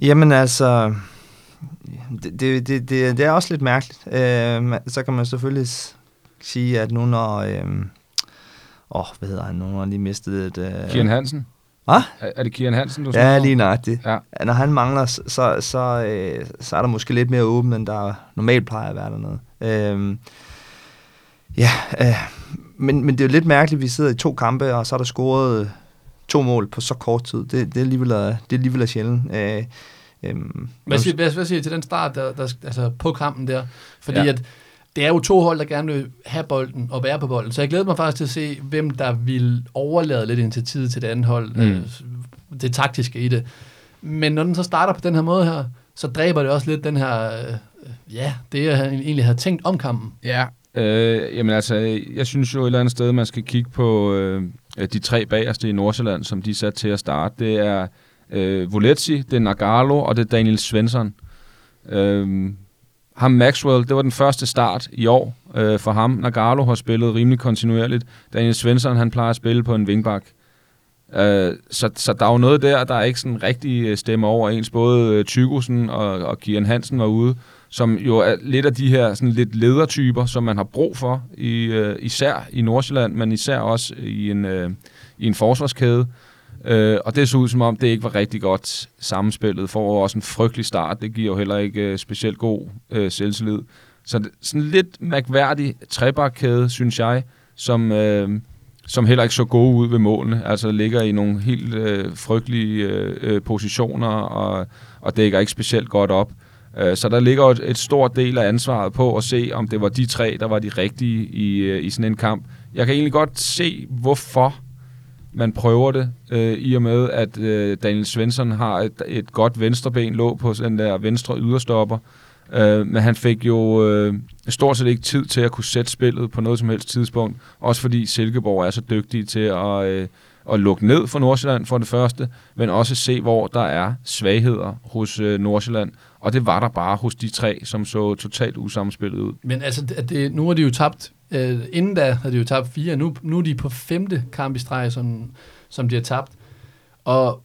Jamen altså, det, det, det, det er også lidt mærkeligt. Øh, så kan man selvfølgelig sige, at nu når... Øh, åh, hvad hedder han nu, når han lige mistet et... Øh, Kian Hansen? Hvad? Er, er det Kian Hansen, du snakker Ja, lige nøjagtigt. Ja. Når han mangler, så, så, øh, så er der måske lidt mere åben, end der normalt plejer at være dernede. Øh, ja, øh, men, men det er jo lidt mærkeligt, at vi sidder i to kampe, og så er der scoret to mål på så kort tid. Det, det, er, alligevel, det er alligevel sjældent. Øh, Øhm, hvad, siger, hvad, hvad siger I til den start der, der, altså på kampen der? Fordi ja. at det er jo to hold, der gerne vil have bolden og være på bolden. Så jeg glæder mig faktisk til at se, hvem der vil overlade lidt initiativet til det andet hold. Mm. Øh, det taktiske i det. Men når den så starter på den her måde her, så dræber det også lidt den her, øh, ja, det jeg egentlig havde tænkt om kampen. Ja, øh, jamen altså, jeg synes jo et eller andet sted, man skal kigge på øh, de tre bagerste i Nordsjælland, som de sat til at starte. Det er øh, Voletti, det er Nagalo, og det er Daniel Svensson. Øh, ham Maxwell, det var den første start i år øh, for ham. Nagalo har spillet rimelig kontinuerligt. Daniel Svensson, han plejer at spille på en vingbak. Øh, så, så der er jo noget der, der er ikke sådan rigtig øh, stemmer stemme. Både øh, Tygusen og, og Kian Hansen var ude, som jo er lidt af de her sådan lidt ledertyper, som man har brug for, i, øh, især i Nordsjælland, men især også i en, øh, i en forsvarskæde. Øh, og det så ud som om, det ikke var rigtig godt sammenspillet. For også en frygtelig start. Det giver jo heller ikke øh, specielt god øh, selvtillid. Så det, sådan lidt mærkværdig trebakkæde, synes jeg, som, øh, som heller ikke så gode ud ved målene. Altså ligger i nogle helt øh, frygtelige øh, øh positioner og, og dækker ikke specielt godt op. Øh, så der ligger et, et stort del af ansvaret på at se, om det var de tre, der var de rigtige i, øh, i sådan en kamp. Jeg kan egentlig godt se, hvorfor man prøver det, øh, i og med, at øh, Daniel Svensson har et, et godt venstreben, lå på den der venstre yderstopper, øh, men han fik jo øh, stort set ikke tid til at kunne sætte spillet på noget som helst tidspunkt, også fordi Silkeborg er så dygtige til at, øh, at lukke ned for Nordsjælland for det første, men også se, hvor der er svagheder hos øh, Nordsjælland, og det var der bare hos de tre, som så totalt usammenspillet ud. Men altså, det, det, nu har de jo tabt Øh, inden da havde de jo tabt fire. Nu, nu er de på femte kamp i streg, som, som de har tabt. Og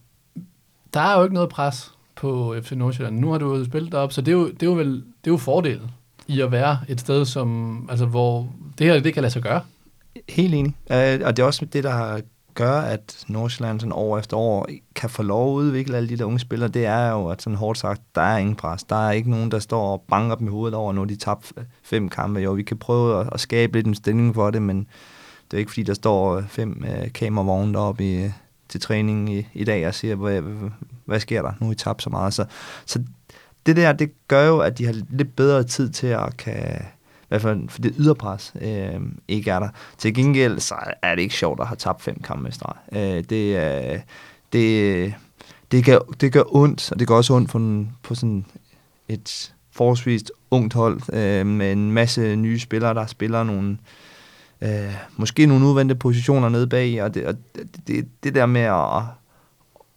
der er jo ikke noget pres på FC Nordsjælland. Nu har du jo spillet derop, så det er jo, det er jo vel det er jo fordelen i at være et sted, som, altså, hvor det her det kan lade sig gøre. Helt enig. Uh, og det er også det, der har gør, at Nordsjælland sådan år efter år kan få lov at udvikle alle de der unge spillere, det er jo, at sådan hårdt sagt, der er ingen pres. Der er ikke nogen, der står og banker dem i hovedet over, når de tabt fem kampe. Jo, vi kan prøve at, at skabe lidt en stilling for det, men det er ikke fordi, der står øh, fem øh, kameravogne deroppe i, øh, til træning i, i dag og siger, hvad, hvad, hvad sker der? Nu er I tabt så meget. Så, så det der, det gør jo, at de har lidt bedre tid til at kan hvert fald for det yderpres øh, ikke er der. Til gengæld, så er det ikke sjovt at have tabt fem kampe i streg. Øh, det, øh, det, det, gør, det gør ondt, og det gør også ondt på, på sådan et forholdsvis ungt hold øh, med en masse nye spillere, der spiller nogle øh, måske nogle udvendte positioner nede bag, og det, og det, det der med at,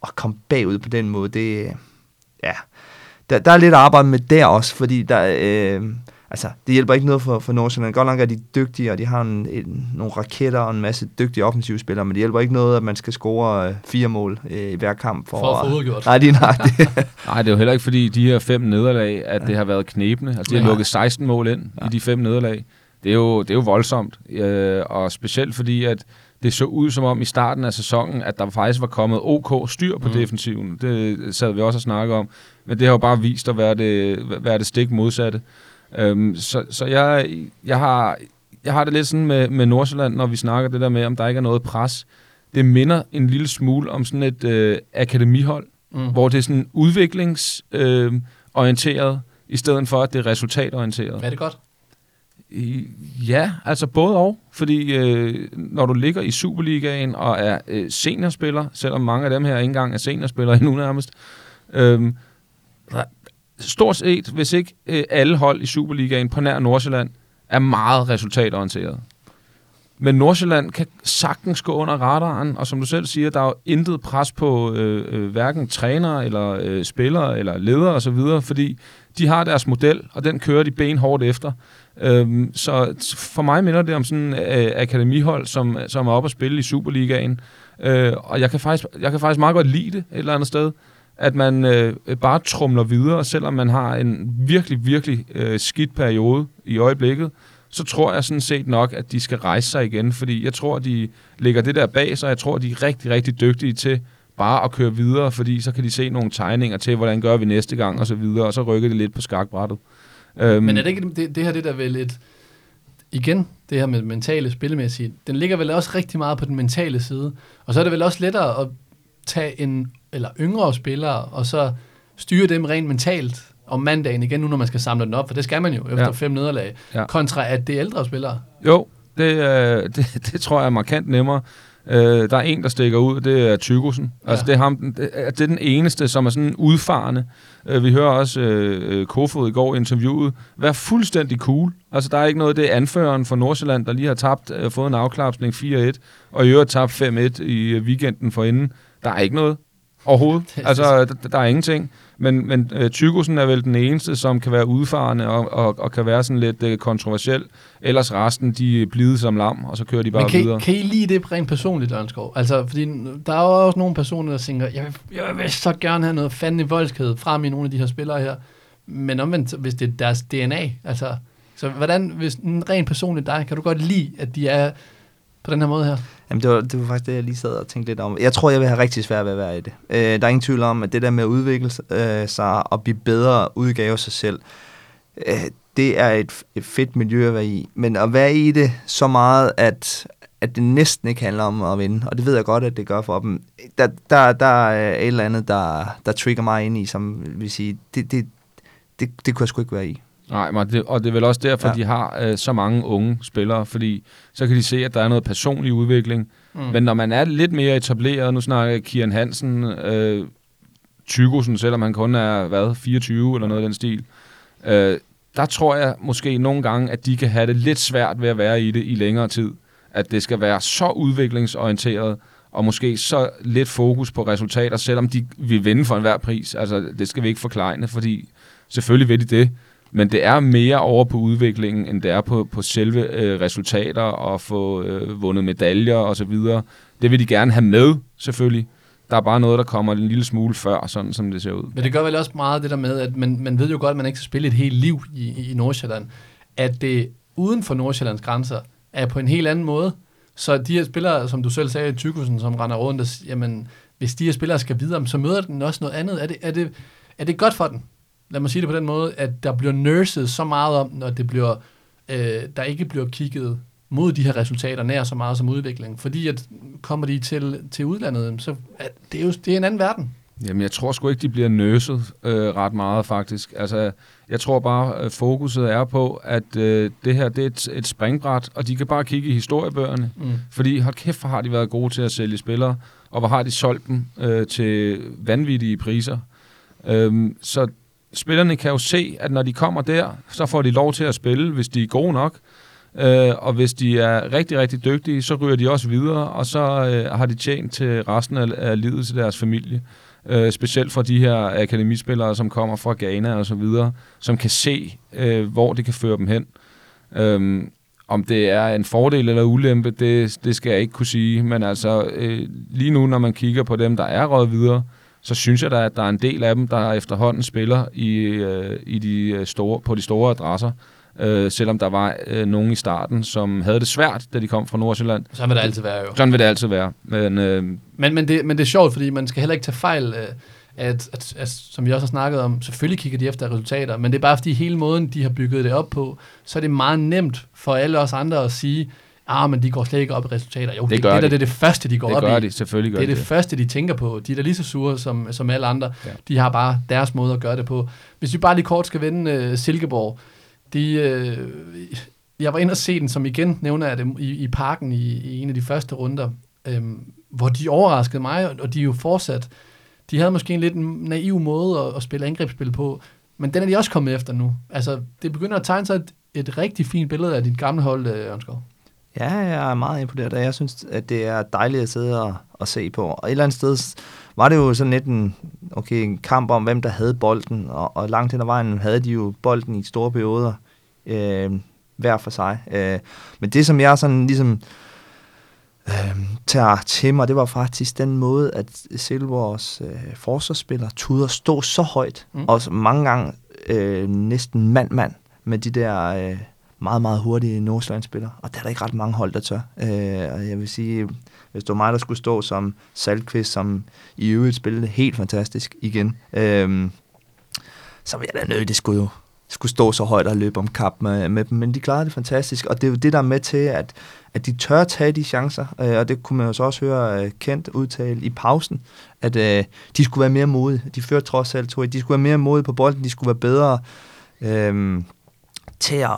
at komme bagud på den måde, det ja, der, der er lidt arbejde med der også, fordi der, øh, altså, det hjælper ikke noget for, for Nordsjælland. Godt nok er de dygtige, og de har en, en, nogle raketter og en masse dygtige offensive spillere, men det hjælper ikke noget, at man skal score øh, fire mål øh, i hver kamp. For, for at få udgjort. Nej, det er Nej, det er jo heller ikke fordi de her fem nederlag, at ja. det har været knæbende. Altså, de har lukket 16 mål ind ja. i de fem nederlag. Det er jo, det er jo voldsomt, øh, og specielt fordi, at det så ud som om i starten af sæsonen, at der faktisk var kommet OK styr på mm. defensiven. Det sad vi også og snakke om. Men det har jo bare vist at være det, være det stik modsatte. Øhm, så så jeg, jeg, har, jeg har det lidt sådan med, med Nordsjælland, når vi snakker det der med, om der ikke er noget pres. Det minder en lille smule om sådan et øh, akademihold, mm. hvor det er sådan udviklingsorienteret, øh, i stedet for, at det er resultatorienteret. Er det godt? Ja, altså både og. Fordi øh, når du ligger i Superligaen og er øh, seniorspiller, selvom mange af dem her ikke engang er seniorspillere endnu nærmest, øh, stort set, hvis ikke øh, alle hold i Superligaen på nær Nordsjælland, er meget resultatorienteret. Men Nordsjælland kan sagtens gå under radaren, og som du selv siger, der er jo intet pres på øh, øh, hverken trænere, eller øh, spillere, eller ledere osv., fordi de har deres model, og den kører de benhårdt efter. Øhm, så for mig minder det om sådan en øh, akademihold, som, som er oppe at spille i Superligaen. Øh, og jeg kan, faktisk, jeg kan faktisk meget godt lide det et eller andet sted, at man øh, bare trumler videre, selvom man har en virkelig, virkelig øh, skidt periode i øjeblikket så tror jeg sådan set nok, at de skal rejse sig igen, fordi jeg tror, de lægger det der bag sig, jeg tror, de er rigtig, rigtig dygtige til bare at køre videre, fordi så kan de se nogle tegninger til, hvordan gør vi næste gang, og så videre, og så rykker det lidt på skakbrættet. Øhm, Men er det ikke det, det her, det der vel et, igen, det her med mentale spillemæssigt, den ligger vel også rigtig meget på den mentale side, og så er det vel også lettere at tage en, eller yngre spillere, og så styre dem rent mentalt, om mandagen igen, nu når man skal samle den op, for det skal man jo efter ja. fem nederlag, ja. kontra at det er ældre spillere. Jo, det, øh, det, det tror jeg er markant nemmere. Øh, der er en, der stikker ud, det er Tygusen. Ja. Altså, det er, ham, det, er, det er den eneste, som er sådan udfarende. Øh, vi hører også øh, Kofod i går interviewet være fuldstændig cool. Altså, der er ikke noget, det er anføreren for Nordsjælland, der lige har tabt, øh, fået en afklapsning 4-1, og i øvrigt tabt 5-1 i øh, weekenden for inden. Der er ikke noget overhovedet. Altså, der, der er ingenting. Men, men uh, Tygusen er vel den eneste, som kan være udfarende og, og, og kan være sådan lidt uh, kontroversiel. Ellers resten, de blide som lam, og så kører de bare men kan, videre. kan I lide det rent personligt, Ørnskov? Altså, fordi der er jo også nogle personer, der tænker, jeg vil, jeg vil så gerne have noget fandme voldskhed frem i nogle af de her spillere her. Men omvendt, hvis det er deres DNA, altså... Så hvordan, hvis en rent personligt dig, kan du godt lide, at de er på den her måde her? Jamen, det var, det var faktisk det, jeg lige sad og tænkte lidt om. Jeg tror, jeg vil have rigtig svært ved at være i det. Øh, der er ingen tvivl om, at det der med at udvikle øh, sig og blive bedre, udgave sig selv, øh, det er et, et fedt miljø at være i. Men at være i det så meget, at, at det næsten ikke handler om at vinde, og det ved jeg godt, at det gør for dem, der, der, der er et eller andet, der, der trigger mig ind i, som vil sige, det, det, det, det kunne jeg sgu ikke være i. Nej, men det, og det er vel også derfor, ja. de har øh, så mange unge spillere, fordi så kan de se, at der er noget personlig udvikling. Mm. Men når man er lidt mere etableret, nu snakker Kian Hansen, øh, Tygosen, selvom han kun er, hvad, 24 eller noget af den stil, øh, der tror jeg måske nogle gange, at de kan have det lidt svært ved at være i det i længere tid. At det skal være så udviklingsorienteret, og måske så lidt fokus på resultater, selvom de vil vinde for enhver pris. Altså, det skal vi ikke forklejne, fordi selvfølgelig vil de det, men det er mere over på udviklingen, end det er på, på selve øh, resultater og få øh, vundet medaljer og så videre. Det vil de gerne have med, selvfølgelig. Der er bare noget, der kommer en lille smule før, sådan som det ser ud. Men det gør vel også meget det der med, at man, man ved jo godt, at man ikke skal spille et helt liv i, i Nordsjælland. At det uden for Nordsjællands grænser er på en helt anden måde. Så de her spillere, som du selv sagde, Tykusen, som render rundt, og, jamen, hvis de her spillere skal videre, så møder den også noget andet. Er det, er det, er det godt for den? Lad mig sige det på den måde, at der bliver nurset så meget om, når det bliver, øh, der ikke bliver kigget mod de her resultater nær så meget som udvikling. Fordi at kommer de til, til udlandet, så er det er jo det er en anden verden. Jamen, jeg tror sgu ikke, de bliver nøset øh, ret meget, faktisk. Altså, jeg tror bare, at fokuset er på, at øh, det her det er et, et springbræt, og de kan bare kigge i historiebøgerne. Mm. Fordi, hold kæft, hvor har de været gode til at sælge spillere, og hvor har de solgt dem øh, til vanvittige priser. Øhm, så spillerne kan jo se, at når de kommer der, så får de lov til at spille, hvis de er gode nok. Øh, og hvis de er rigtig, rigtig dygtige, så ryger de også videre, og så øh, har de tjent til resten af, af livet til deres familie. Øh, specielt for de her akademispillere, som kommer fra Ghana og så videre, som kan se, øh, hvor det kan føre dem hen. Øh, om det er en fordel eller ulempe, det, det skal jeg ikke kunne sige, men altså øh, lige nu, når man kigger på dem, der er røget videre, så synes jeg da, at der er en del af dem, der efterhånden spiller i, øh, i de øh, store, på de store adresser. Øh, selvom der var øh, nogen i starten, som havde det svært, da de kom fra Nordsjælland. Sådan vil det altid være jo. Sådan vil det altid være. Men, øh, men, men, det, men det er sjovt, fordi man skal heller ikke tage fejl, øh, at, at, at, som vi også har snakket om, selvfølgelig kigger de efter resultater, men det er bare fordi hele måden, de har bygget det op på, så er det meget nemt for alle os andre at sige, ah, men de går slet ikke op i resultater. Jo, det, Det det, gør det, de. det er det første, de går Det op gør i. de, selvfølgelig gør Det er de det første, de tænker på. De er da lige så sure som, som alle andre. Ja. De har bare deres måde at gøre det på. Hvis vi bare lige kort skal vende uh, Silkeborg. De, uh, jeg var inde og se den, som igen nævner jeg det, i, i parken i, i en af de første runder, øhm, hvor de overraskede mig, og- og de er jo fortsat. De havde måske en lidt naiv måde at, at spille angrebsspil på, men den er de også kommet efter nu. Altså, det begynder at tegne sig et, et rigtig fint billede af dit gamle hold, øh, Ørnskov. Ja, jeg er meget imponeret, og jeg synes, at det er dejligt at sidde og, og se på. Og et eller andet sted var det jo sådan lidt en, okay, en kamp om, hvem der havde bolden, og, og langt hen ad vejen havde de jo bolden i store perioder, øh, hver for sig. Øh, men det, som jeg sådan ligesom øh, tager til mig, det var faktisk den måde, at Silvors øh, forsvarsspiller tuder stå så højt, Mm. og så mange gange øh, næsten mand-mand med de der øh, meget, meget hurtige Nordsjælland-spiller, Og der er der ikke ret mange hold, der tør. Øh, og jeg vil sige, hvis det var mig, der skulle stå som Salkvist, som i øvrigt spillede helt fantastisk igen, øh, så ville jeg da nødt, det skulle jo skulle stå så højt og løbe om kap med, med dem, men de klarede det fantastisk, og det er jo det, der er med til, at, at de tør tage de chancer, øh, og det kunne man jo så også høre øh, Kent udtale i pausen, at øh, de skulle være mere modige. De førte trods alt, tror jeg. De skulle være mere modige på bolden, de skulle være bedre øh, til at,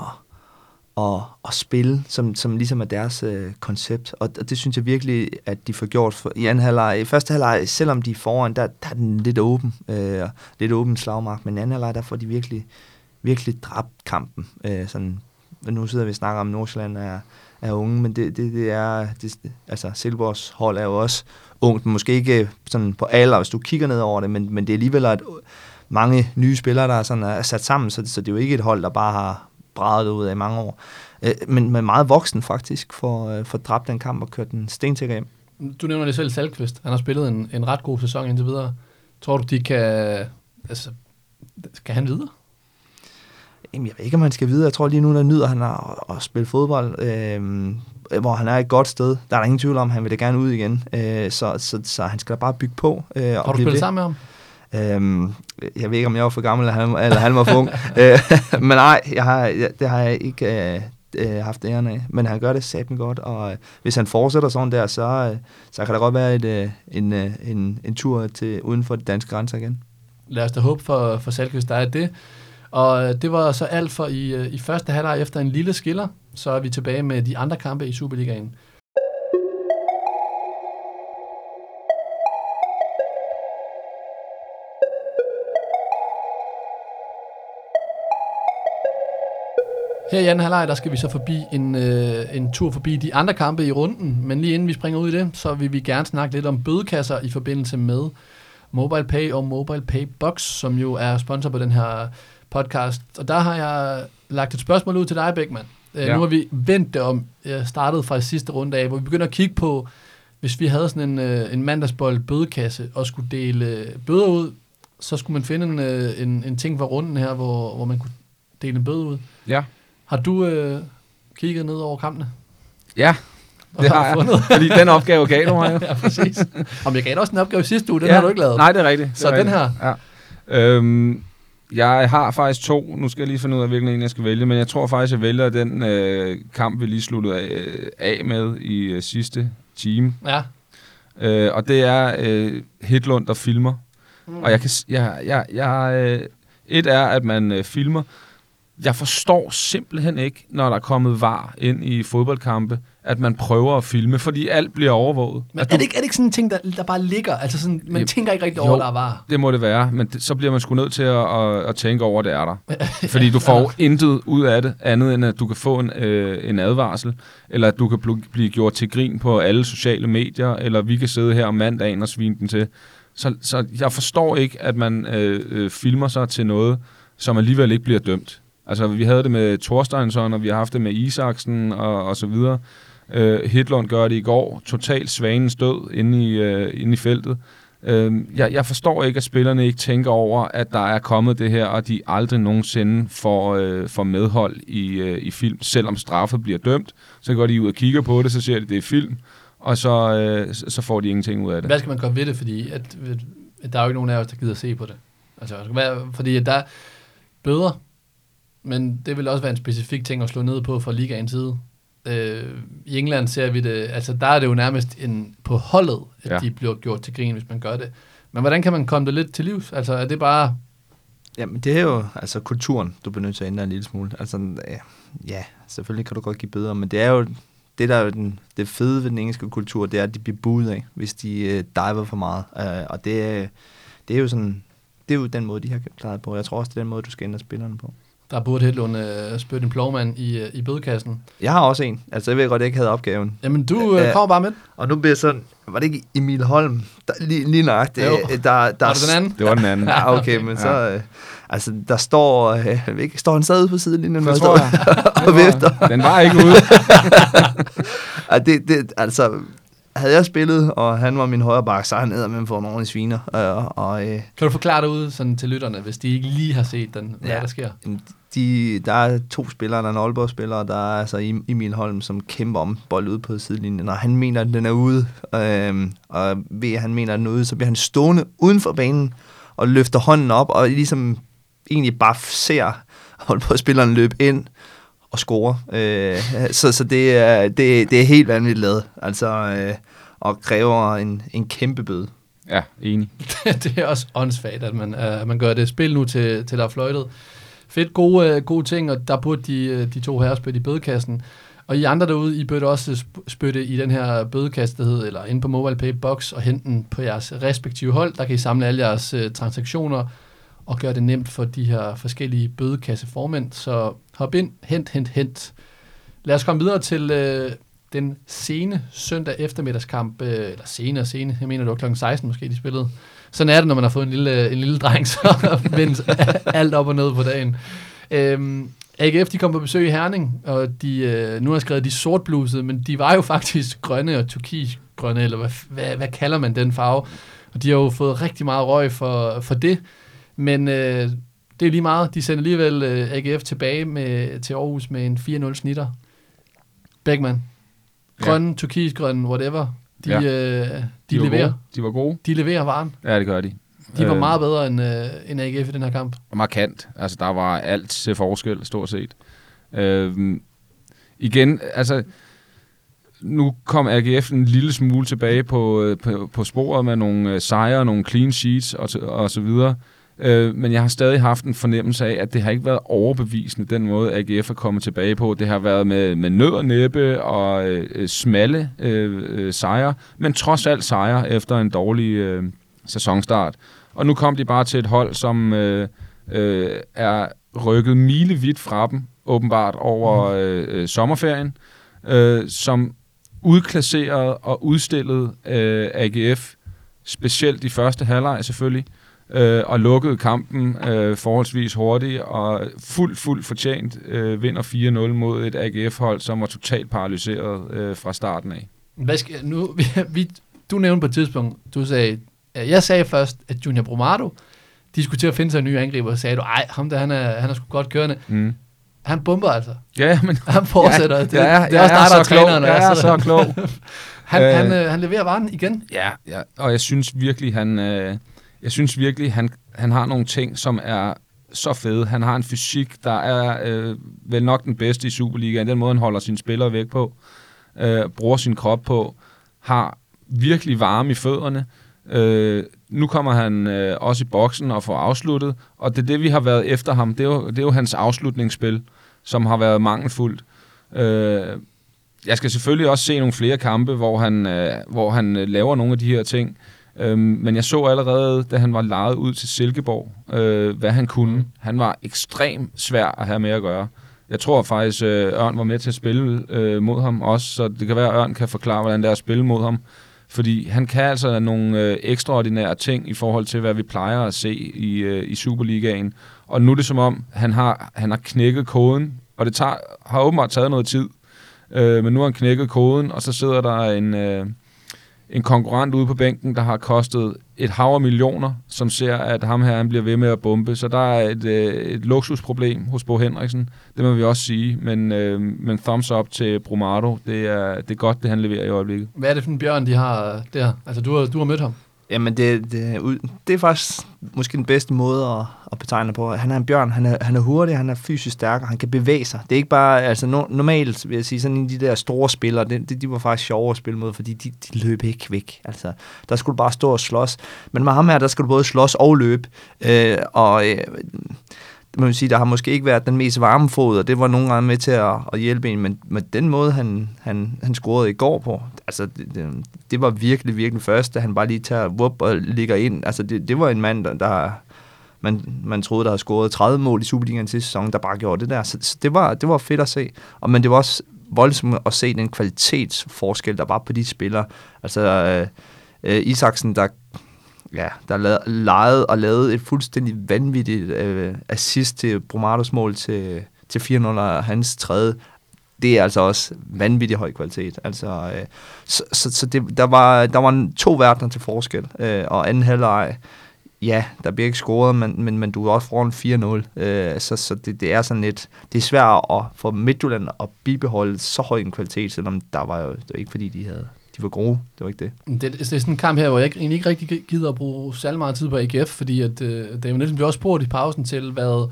at, at spille, som, som ligesom er deres øh, koncept, og, og det synes jeg virkelig, at de får gjort for, i anden halvleg. I første halvleg, selvom de er foran, der, der er den lidt åben, øh, lidt åben slagmark, men i anden halvleg, der får de virkelig virkelig dræbt kampen. Øh, sådan, nu sidder vi og snakker om, at Nordsjælland er, er unge, men det, det, det er, det, altså Silborgs hold er jo også ungt, men måske ikke øh, sådan på alder, hvis du kigger ned over det, men, men det er alligevel et, mange nye spillere, der er, sådan, er sat sammen, så, så det er jo ikke et hold, der bare har braget ud af i mange år. Øh, men, men meget voksen faktisk for, øh, for dræbt den kamp og kørt den stentikker hjem. Du nævner det selv, Salkvist. Han har spillet en, en ret god sæson indtil videre. Tror du, de kan... Altså, skal han videre? Jamen, jeg ved ikke, om han skal videre. Jeg tror lige nu, der nyder han at, at spille fodbold, øh, hvor han er et godt sted. Der er der ingen tvivl om, han vil da gerne ud igen. Øh, så, så, så han skal da bare bygge på. Øh, Har du spillet sammen med ham? Øhm, jeg ved ikke, om jeg var for gammel, eller han, eller han var for ung. Øh, men nej, jeg har, jeg, det har jeg ikke øh, øh, haft æren af. Men han gør det satme godt, og øh, hvis han fortsætter sådan der, så, øh, så kan der godt være et, øh, en, øh, en, en tur til uden for de danske grænser igen. Lad os da håbe for, for Salkvist, der er det. Og øh, det var så alt for i, øh, i første halvleg efter en lille skiller. Så er vi tilbage med de andre kampe i Superligaen. Her i anden halvleg, der skal vi så forbi en, øh, en tur forbi de andre kampe i runden. Men lige inden vi springer ud i det, så vil vi gerne snakke lidt om bødekasser i forbindelse med MobilePay og MobilePay Box, som jo er sponsor på den her podcast. Og der har jeg lagt et spørgsmål ud til dig, Beckmann. Ja. Ja. Nu har vi vendt det om, jeg startede fra sidste runde af, hvor vi begynder at kigge på, hvis vi havde sådan en, øh, en mandagsbold bødekasse og skulle dele øh, bøder ud, så skulle man finde en, øh, en, en ting for runden her, hvor, hvor man kunne dele en bøde ud. Ja, Har du øh, kigget ned over kampene? ja det har har jeg. fundet? Fordi den opgave gav du mig jo. ja, præcis. Om jeg gav dig også en opgave sidste uge, den ja. har du ikke lavet. Nej, det er rigtigt. Det Så er den rigtigt. her? Ja. Øhm, jeg har faktisk to. Nu skal jeg lige finde ud af, hvilken en jeg skal vælge. Men jeg tror faktisk, jeg vælger den øh, kamp, vi lige sluttede af, af med i øh, sidste time. Ja. Øh, og det er øh, Hitlund, der filmer. Mm. Og jeg kan... Jeg, jeg, jeg, øh, et er, at man øh, filmer. Jeg forstår simpelthen ikke, når der er kommet var ind i fodboldkampe, at man prøver at filme, fordi alt bliver overvåget. Men er det, ikke, er det ikke sådan en ting, der, der bare ligger? Altså sådan, man Jo. tænker ikke rigtig Jo. over, der var. Det må det være, men det, så bliver man sgu nødt til at, at, at tænke over, at det er der. Fordi du får jo intet ud af det, andet end at du kan få en, øh, en advarsel, eller at du kan bl- blive gjort til grin på alle sociale medier, eller vi kan sidde her om mandagen og svine den til. Så, så jeg forstår ikke, at man øh, øh, filmer sig til noget, som alligevel ikke bliver dømt. Altså, vi havde det med Thorsteinsson, og vi har haft det med Isaksen og, og så videre. Øh, Hitlund gør det i går. Totalt svanen stød inde i, øh, inde i feltet. Øh, jeg, jeg forstår ikke, at spillerne ikke tænker over, at der er kommet det her, og de aldrig nogensinde får, øh, får medhold i, øh, i film. Selvom straffet bliver dømt, så går de ud og kigger på det, så ser de, det er film, og så, øh, så- får de ingenting ud af det. Hvad skal man gøre ved det? Fordi at, at der er jo ikke nogen af os, der gider se på det. Altså, hvad, fordi at der bøder, men det vil også være en specifik ting at slå ned på fra ligaens side. Øh, I England ser vi det, altså der er det jo nærmest en, på holdet, at Ja. de bliver gjort til grin, hvis man gør det. Men hvordan kan man komme det lidt til livs? Altså er det bare, Jamen, det er jo altså kulturen, du bliver nødt til at ændre en lille smule. Altså, ja, selvfølgelig kan du godt give bøder, men det er jo, det der er jo den, det fede ved den engelske kultur, det er, at de bliver buet af, hvis de øh, diver for meget. Øh, og det, er- det er jo sådan, det er jo den måde, de har klaret på. Jeg tror også, det er den måde, du skal ændre spillerne på. Der burde Hedlund øh, spytte en plovmand i, øh, i bødekassen? Jeg har også en. Altså, jeg ved godt, jeg ikke havde opgaven. Jamen du øh, kommer bare med. Og nu bliver sådan, var det ikke Emil Holm? Der, lige, lige nøjagtigt. Jo. øh, Der, der, Var det den anden? Det var den anden. Ja, okay, men så... Øh, altså, der står... Øh, jeg ved ikke, står han stadig ude på sidelinjen? Det tror står- jeg. og vifter. Den var ikke ude. Ja, det, det, altså, havde jeg spillet, og han var min højre bak, så er han ned med for en ordentlig sviner. Øh, og øh, Kan du forklare det ud sådan til lytterne, hvis de ikke lige har set den, hvad ja. der sker? De, der er to spillere, der er en Aalborg-spiller, og der er altså Em- Emil Holm, som kæmper om bold ude på sidelinjen, og han mener, at den er ude, øh, og ved at han mener, at den er ude, så bliver han stående uden for banen, og løfter hånden op, og ligesom egentlig bare ser Aalborg-spilleren løbe ind, og score. Øh, så så det, er, det, det er helt vanvittigt lavet. Altså, øh, og kræver en, en kæmpe bøde. Ja, enig. det er også åndssvagt, at man, at man gør det. Spil nu til, til der er fløjtet. Fedt, gode, øh, gode ting, og der burde de, øh, de to herrer spytte i bødekassen. Og I andre derude, I burde også spytte i den her bødekasse, der hedder, eller inde på MobilePay Box, og hente den på jeres respektive hold. Der kan I samle alle jeres øh, transaktioner, og gøre det nemt for de her forskellige bødekasseformænd. Så hop ind, hent, hent, hent. Lad os komme videre til øh, den sene søndag eftermiddagskamp, øh, eller sene sene, jeg mener det var klokken 16 måske, de spillede. Sådan er det, når man har fået en lille, en lille dreng, så vendes alt op og ned på dagen. Øhm, AGF, de kom på besøg i Herning, og de, øh, nu har jeg skrevet de sortblusede, men de var jo faktisk grønne og turkisgrønne, eller hvad, hvad, hvad kalder man den farve? Og de har jo fået rigtig meget røg for, for det, men øh, det er lige meget. De sender alligevel øh, AGF tilbage med, til Aarhus med en 4-0 snitter. Beckmann. Grønne, ja. turkisgrønne, whatever. De, Ja. øh, de, De var leverer. Gode. De var gode. De leverer varen. Ja, det gør de. De var Øh, meget bedre end, øh, end AGF i den her kamp. markant. Altså, der var alt til forskel, stort set. Øhm, igen, altså, nu kom AGF en lille smule tilbage på, øh, på, på sporet med nogle øh, sejre, nogle clean sheets og, og så videre. Øh, men jeg har stadig haft en fornemmelse af, at det har ikke været overbevisende, den måde AGF er kommet tilbage på. Det har været med, med nød og næppe og øh, øh, smalle øh, øh, sejre, men trods alt sejre efter en dårlig øh, sæsonstart. Og nu kom de bare til et hold, som øh, øh, er rykket milevidt fra dem, åbenbart over øh, øh, sommerferien, øh, som udklasseret og udstillet øh, AGF, specielt i første halvleg selvfølgelig, øh, og lukkede kampen øh, forholdsvis hurtigt, og fuldt, fuldt fortjent øh, vinder 4-0 mod et AGF-hold, som var totalt paralyseret øh, fra starten af. Hvad skal, nu, vi, du nævnte på et tidspunkt, du sagde, øh, jeg sagde først, at Junior Bromado, de skulle til at finde sig en ny angriber, og sagde du, ej, ham der, han er, han er sgu godt kørende. Mm. Han bomber altså. Ja, men Han fortsætter. det, jeg, er- det er også dig, der er træneren. Jeg er så klog. Han, Øh. han, øh, han leverer varen igen. Ja, ja, og jeg synes virkelig, han, øh, jeg synes virkelig, han, han har nogle ting, som er så fede. Han har en fysik, der er øh, vel nok den bedste i Superligaen. Den måde, han holder sine spillere væk på, øh, bruger sin krop på, har virkelig varme i fødderne. Øh, nu kommer han øh, også i boksen og får afsluttet, og det er det, vi har været efter ham. Det er jo, det er jo hans afslutningsspil, som har været mangelfuldt. Øh, jeg skal selvfølgelig også se nogle flere kampe, hvor han, øh, hvor han øh, laver nogle af de her ting. Øhm, men jeg så allerede, da han var lejet ud til Silkeborg, øh, hvad han kunne. Han var ekstremt svær at have med at gøre. Jeg tror faktisk, øh, Ørn var med til at spille øh, mod ham også, så det kan være, at Ørn kan forklare, hvordan det er at spille mod ham. Fordi han kan altså nogle øh, ekstraordinære ting i forhold til, hvad vi plejer at se i, øh, i Superligaen. Og nu er det som om, han har, han har knækket koden, og det tager, har åbenbart taget noget tid. Øh, men nu har han knækket koden, og så sidder der en, øh, en konkurrent ude på bænken, der har kostet et hav af millioner, som ser, at ham her han bliver ved med at bombe. Så der er et, øh, et luksusproblem hos Bo Henriksen, det må vi også sige. Men, øh, men thumbs up til Brumado. Det er, det er godt, det han leverer i øjeblikket. Hvad er det for en bjørn, de har der? Altså, du har, du har mødt ham. Jamen, det, det, det er faktisk måske den bedste måde at, at betegne på. Han er en bjørn, han er, han er hurtig, han er fysisk stærk, og han kan bevæge sig. Det er ikke bare, altså no, normalt vil jeg sige, sådan en af de der store spillere, det, det, de var faktisk sjove at spille mod, fordi de, de løb ikke væk. Altså, der skulle du bare stå og slås. Men med ham her, der skal du både slås og løbe. Øh, og øh, man vil sige, der har måske ikke været den mest varme fod, og det var nogle gange med til at, at hjælpe en, men med den måde, han, han, han scorede i går på, altså det, det, det var virkelig, virkelig først, da han bare lige tager whoop og ligger ind. Altså det, det var en mand, der, der man, man troede, der havde scoret 30 mål i Superligaen sidste sæson, der bare gjorde det der. Så, så det, var, det var fedt at se. Og, men det var også voldsomt at se den kvalitetsforskel, der var på de spillere. Altså øh, øh, Isaksen, der ja, der lavede, legede og lavede et fuldstændig vanvittigt øh, assist til Bromados mål til, til 4-0 og hans tredje. Det er altså også vanvittig høj kvalitet. Altså, øh, så så, så det, der, var, der var to verdener til forskel. Øh, og anden halvleg, ja, der bliver ikke scoret, men, men, men du er også foran 4-0. Øh, så så det, det er sådan lidt, det er svært at få Midtjylland at bibeholde så høj en kvalitet, selvom der var jo, det var ikke fordi, de havde de var gode. Det var ikke det. Det, det er sådan en kamp her, hvor jeg ikke- egentlig ikke rigtig gider at bruge særlig meget tid på AGF, fordi at, øh, David Nielsen blev også spurgt i pausen til, hvad,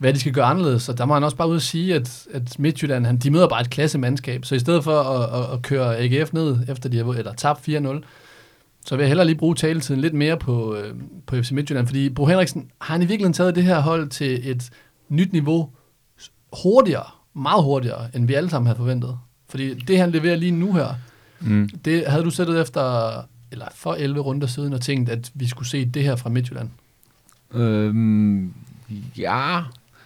hvad de skal gøre anderledes. Så der må han også bare ud og sige, at, at Midtjylland, han, de møder bare et klassemandskab. Så i stedet for at, at, at køre AGF ned, efter de har eller tabt 4-0, så vil jeg hellere lige bruge taletiden lidt mere på, øh, på FC Midtjylland, fordi Bo Henriksen har han i virkeligheden taget det her hold til et nyt niveau hurtigere, meget hurtigere, end vi alle sammen havde forventet. Fordi det, han leverer lige nu her, Mm. det havde du sættet efter, eller for 11 runder siden, og tænkt, at vi skulle se det her fra Midtjylland. Øhm, ja,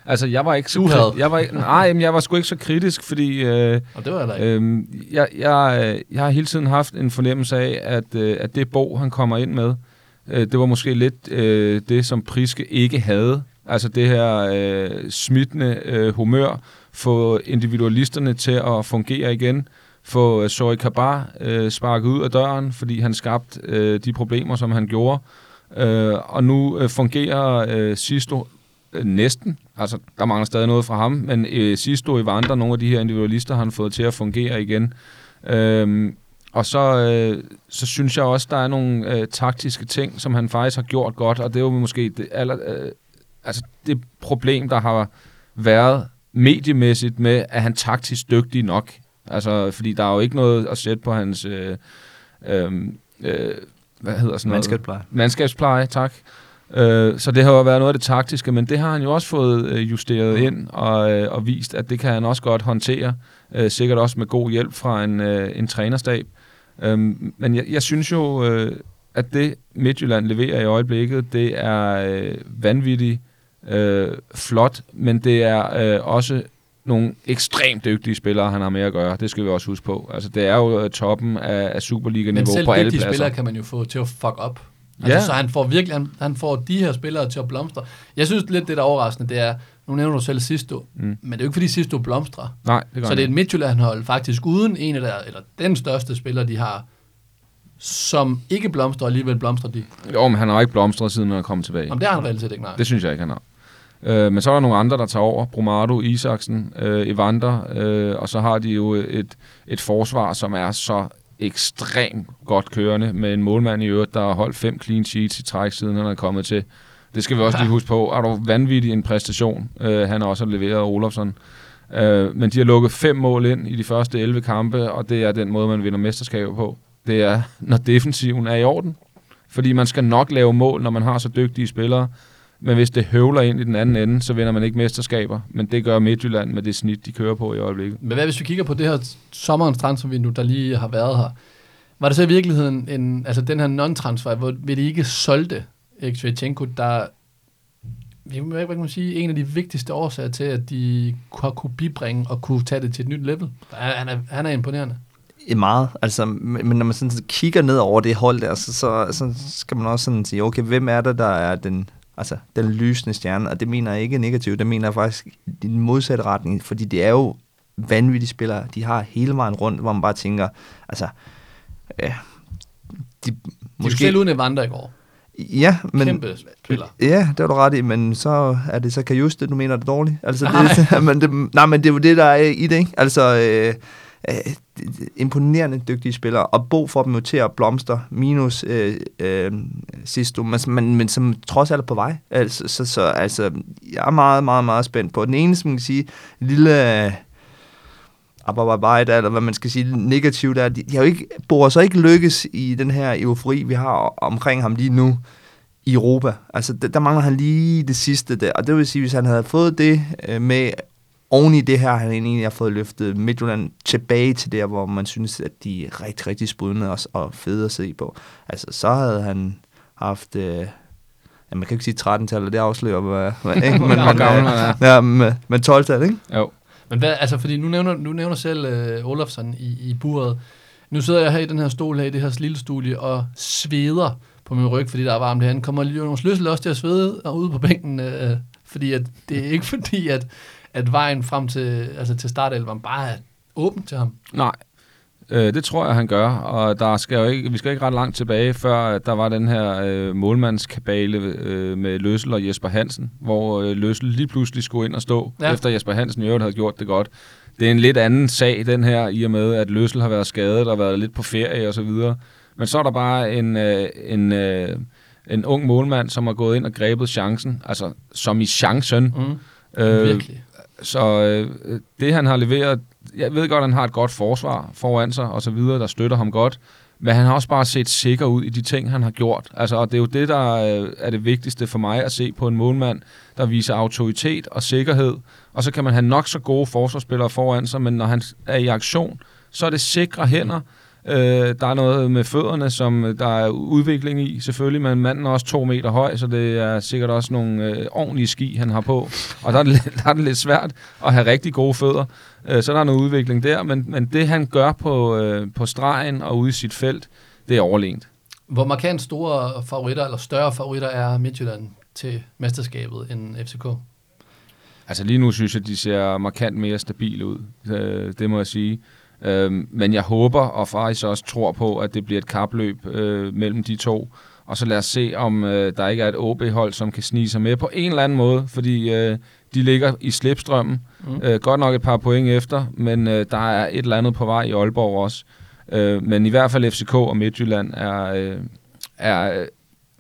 altså jeg var ikke så Du havde. Jeg var, ikke- nej, men jeg var sgu ikke så kritisk, fordi øh, Og det var heller ikke. Øhm, jeg, jeg, jeg har hele tiden haft en fornemmelse af, at, øh, at det Bo, han kommer ind med, øh, det var måske lidt øh, det, som Priske ikke havde. Altså det her øh, smittende øh, humør, få individualisterne til at fungere igen, få øh, Zoe Kabar øh, sparket ud af døren, fordi han skabte øh, de problemer, som han gjorde. Øh, og nu øh, fungerer øh, Sisto øh, næsten. Altså, der mangler stadig noget fra ham, men øh, Sisto i Vandre, nogle af de her individualister, har han fået til at fungere igen. Øhm, og så, øh, så synes jeg også, der er nogle øh, taktiske ting, som han faktisk har gjort godt, og det er jo måske det, aller, øh, altså det problem, der har været mediemæssigt med, at han taktisk dygtig nok. Altså, fordi der er jo ikke noget at sætte på hans... Øh, øh, øh, hvad hedder sådan noget? Mandskabspleje. Mandskabspleje, tak. Øh, så det har jo været noget af det taktiske, men det har han jo også fået øh, justeret ind og, øh, og vist, at det kan han også godt håndtere. Øh, sikkert også med god hjælp fra en, øh, en trænerstab. Øh, men jeg, jeg synes jo, øh, at det Midtjylland leverer i øjeblikket, det er øh, vanvittigt øh, flot, men det er øh, også nogle ekstremt dygtige spillere, han har med at gøre. Det skal vi også huske på. Altså, det er jo toppen af, af Men Superliga-niveau selv på alle dygtige pladser. spillere kan man jo få til at fuck op. Altså, Ja. Så han får virkelig, han, han får de her spillere til at blomstre. Jeg synes lidt, det der er overraskende, det er, nu nævner du selv Sisto, Mm. men det er jo ikke fordi Sisto blomstrer. Nej, det gør Så det er et Midtjylland-hold faktisk uden en af der, eller den største spiller, de har, som ikke blomstrer, alligevel blomstrer de. Jo, men han har ikke blomstret, siden han er kommet tilbage. Om det har han reelt set ikke, nej. Det synes jeg ikke, han har. Øh, men så er der nogle andre, der tager over. Brumado, Isaksen, øh, Evander, øh, og så har de jo et, et forsvar, som er så ekstremt godt kørende, med en målmand i øvrigt, der har holdt fem clean sheets i træk, siden han er kommet til. Det skal vi også lige huske på. Er du vanvittig en præstation, øh, han har også leveret Olofsson. Øh, men de har lukket fem mål ind i de første 11 kampe, og det er den måde, man vinder mesterskaber på. Det er, når defensiven er i orden. Fordi man skal nok lave mål, når man har så dygtige spillere. Men hvis det høvler ind i den anden ende, så vinder man ikke mesterskaber. Men det gør Midtjylland med det snit, de kører på i øjeblikket. Men hvad hvis vi kigger på det her sommerens transfervindue, der lige har været her? Var det så i virkeligheden en, altså den her non-transfer, hvor vi ikke solgte Ekvichenko, der hvad kan man sige, en af de vigtigste årsager til, at de har kunne bibringe og kunne tage det til et nyt level. Han er, han er imponerende. Meget. Altså, men men når man sådan kigger ned over det hold der, så, så, så skal man også sådan sige, okay, hvem er det, der er den, altså, den lysende stjerne? Og det mener jeg ikke negativt, det mener jeg faktisk i den modsatte retning, fordi det er jo vanvittige spillere, de har hele vejen rundt, hvor man bare tænker, altså, ja, de, De Måske... selv uden Evander i går. ja, men, Kæmpe spiller. Ja, det har du ret i, men så er det så Kajuste, du mener er det dårligt. Altså, Nej. det, men det, nej, men det er jo det, der er i det, ikke? Altså, øh, øh, imponerende dygtige spillere, og Bo får dem jo til at blomstre, minus øh, øh, sidst, men, men, men som trods alt er på vej. Altså, så, så, altså, jeg er meget, meget, meget spændt på. Den ene, som man kan sige, lille... Øh, arbejde, eller hvad man skal sige, negativt er, de, de har jo ikke, bor så ikke lykkes i den her eufori, vi har omkring ham lige nu i Europa. Altså, der, der mangler han lige det sidste der, og det vil sige, hvis han havde fået det øh, med oven i det her, han egentlig har fået løftet Midtjylland tilbage til der, hvor man synes, at de er rigtig, rigtig sprudende og, og fede at se på. Altså, så havde han haft... Øh, ja, man kan ikke sige 13-tallet, det afslører, hvad, hvad, ikke? Men, men, gammel er. ja, men, men 12-tallet, ikke? Jo. Men hvad, altså, fordi nu nævner, nu nævner selv øh, Olafsson i, i buret. Nu sidder jeg her i den her stol her i det her lille studie og sveder på min ryg, fordi der er varmt herinde. Kommer Jonas Løssel også til at svede og ude på bænken? Øh, fordi at, det er ikke fordi, at, at vejen frem til, altså til startelveren bare er åben til ham. Nej, øh, det tror jeg, han gør. Og der skal jo ikke, vi skal ikke ret langt tilbage, før der var den her øh, målmandskabale øh, med Løssel og Jesper Hansen, hvor øh, Løssel lige pludselig skulle ind og stå, ja. efter Jesper Hansen i øvrigt havde gjort det godt. Det er en lidt anden sag, den her, i og med, at Løssel har været skadet og været lidt på ferie og så videre. Men så er der bare en, øh, en, øh, en ung målmand, som har gået ind og grebet chancen, altså som i chancen. Mm. Øh, Virkelig. Så øh, øh, det, han har leveret, jeg ved godt, at han har et godt forsvar foran sig og så videre, der støtter ham godt, men han har også bare set sikker ud i de ting, han har gjort. Altså, og det er jo det, der øh, er det vigtigste for mig at se på en målmand, der viser autoritet og sikkerhed. Og så kan man have nok så gode forsvarsspillere foran sig, men når han er i aktion, så er det sikre hænder, mm Øh, der er noget med fødderne, som der er udvikling i, selvfølgelig, men manden er også to meter høj, så det er sikkert også nogle øh, ordentlige ski, han har på. Og der er, det, der er det lidt svært at have rigtig gode fødder, øh, så der er noget udvikling der, men, men det han gør på, øh, på stregen og ude i sit felt, det er overlegent. Hvor markant store favoritter, eller større favoritter er Midtjylland til mesterskabet end FCK? Altså lige nu synes jeg, de ser markant mere stabile ud, øh, det må jeg sige. Øh, men jeg håber og faktisk også tror på, at det bliver et kapløb øh, mellem de to. Og så lad os se, om øh, der ikke er et OB-hold, som kan snige sig med på en eller anden måde, fordi øh, de ligger i slipstrømmen. Mm. Øh, godt nok et par point efter, men øh, der er et eller andet på vej i Aalborg også. Øh, men i hvert fald FCK og Midtjylland er, øh, er,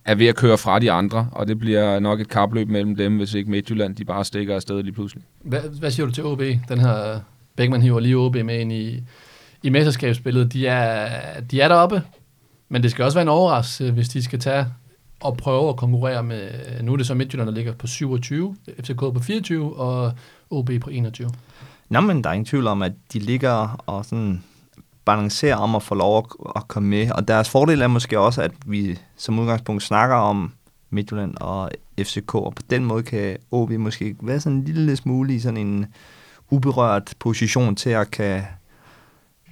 er ved at køre fra de andre, og det bliver nok et kapløb mellem dem, hvis ikke Midtjylland de bare stikker afsted lige pludselig. Hvad, hvad siger du til OB, den her Beckmann hiver lige OB med ind i, i mesterskabsspillet. De er, de er deroppe, men det skal også være en overraskelse, hvis de skal tage og prøve at konkurrere med, nu er det så Midtjylland, der ligger på 27, FCK på 24 og OB på 21. Nå, men der er ingen tvivl om, at de ligger og sådan balancerer om at få lov at, at komme med. Og deres fordel er måske også, at vi som udgangspunkt snakker om Midtjylland og FCK, og på den måde kan OB måske være sådan en lille smule i sådan en uberørt position til at kan,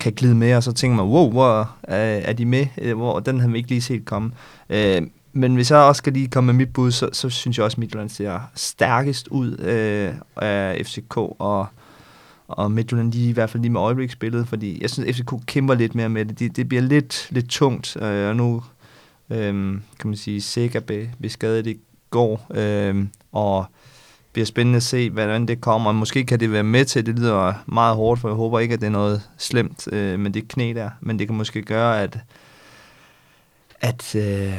kan glide med, og så tænker man, wow, hvor er, er de med? Øh, hvor, den har vi ikke lige set komme. Øh, men hvis jeg også skal lige komme med mit bud, så, så synes jeg også, at Midtjylland ser stærkest ud øh, af FCK, og, og Midtjylland de i hvert fald lige med øjebliksspillet, fordi jeg synes, at FCK kæmper lidt mere med det. Det, det bliver lidt, lidt tungt, øh, og nu øh, kan man sige, sikker beskadet i går, øh, og bliver spændende at se, hvordan det kommer. Måske kan det være med til, det lyder meget hårdt, for jeg håber ikke, at det er noget slemt øh, med det knæ der, men det kan måske gøre, at, at, øh,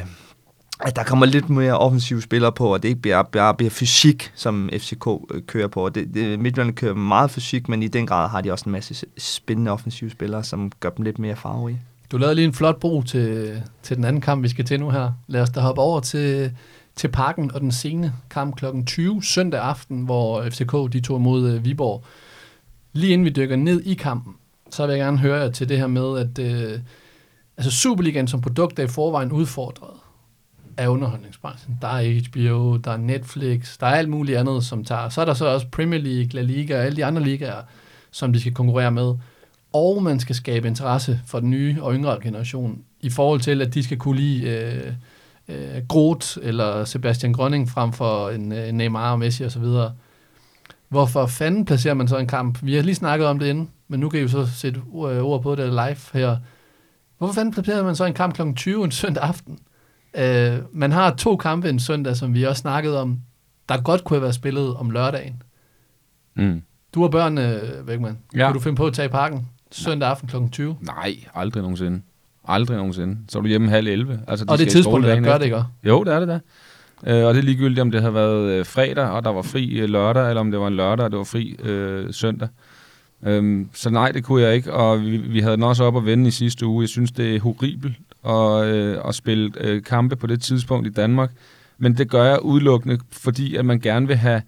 at der kommer lidt mere offensive spillere på, og det ikke bliver, bare bliver fysik, som FCK øh, kører på. Det, det, Midtjylland kører meget fysik, men i den grad har de også en masse spændende offensive spillere, som gør dem lidt mere farverige. Du lavede lige en flot bro til, til den anden kamp, vi skal til nu her. Lad os da hoppe over til til parken og den sene kamp kl. 20 søndag aften, hvor FCK de tog imod øh, Viborg. Lige inden vi dykker ned i kampen, så vil jeg gerne høre jer til det her med, at øh, altså Superligaen som produkt er i forvejen udfordret af underholdningsbranchen. Der er HBO, der er Netflix, der er alt muligt andet, som tager. Så er der så også Premier League, La Liga og alle de andre ligaer, som de skal konkurrere med. Og man skal skabe interesse for den nye og yngre generation, i forhold til, at de skal kunne lide øh, øh, Groth eller Sebastian Grønning frem for en, øh, en Neymar og Messi osv. Hvorfor fanden placerer man så en kamp? Vi har lige snakket om det inden, men nu kan I jo så sætte ord på det live her. Hvorfor fanden placerer man så en kamp kl. 20 en søndag aften? Øh, man har to kampe en søndag, som vi også snakkede om, der godt kunne have været spillet om lørdagen. Mm. Du har børn, øh, Vækman. Ja. Kunne du finde på at tage i parken søndag aften kl. 20. Nej, aldrig nogensinde. Aldrig nogensinde. Så er du hjemme halv 11. Altså, de Og det er tidspunktet, der gør det, ikke? Jo, det er det da. Øh, og det er ligegyldigt, om det har været øh, fredag, og der var fri øh, lørdag, eller om det var en lørdag, og det var fri øh, søndag. Øhm, så nej, det kunne jeg ikke, og vi, vi havde den også op at vende i sidste uge. Jeg synes, det er horribelt at, øh, at spille øh, kampe på det tidspunkt i Danmark, men det gør jeg udelukkende, fordi at man gerne vil have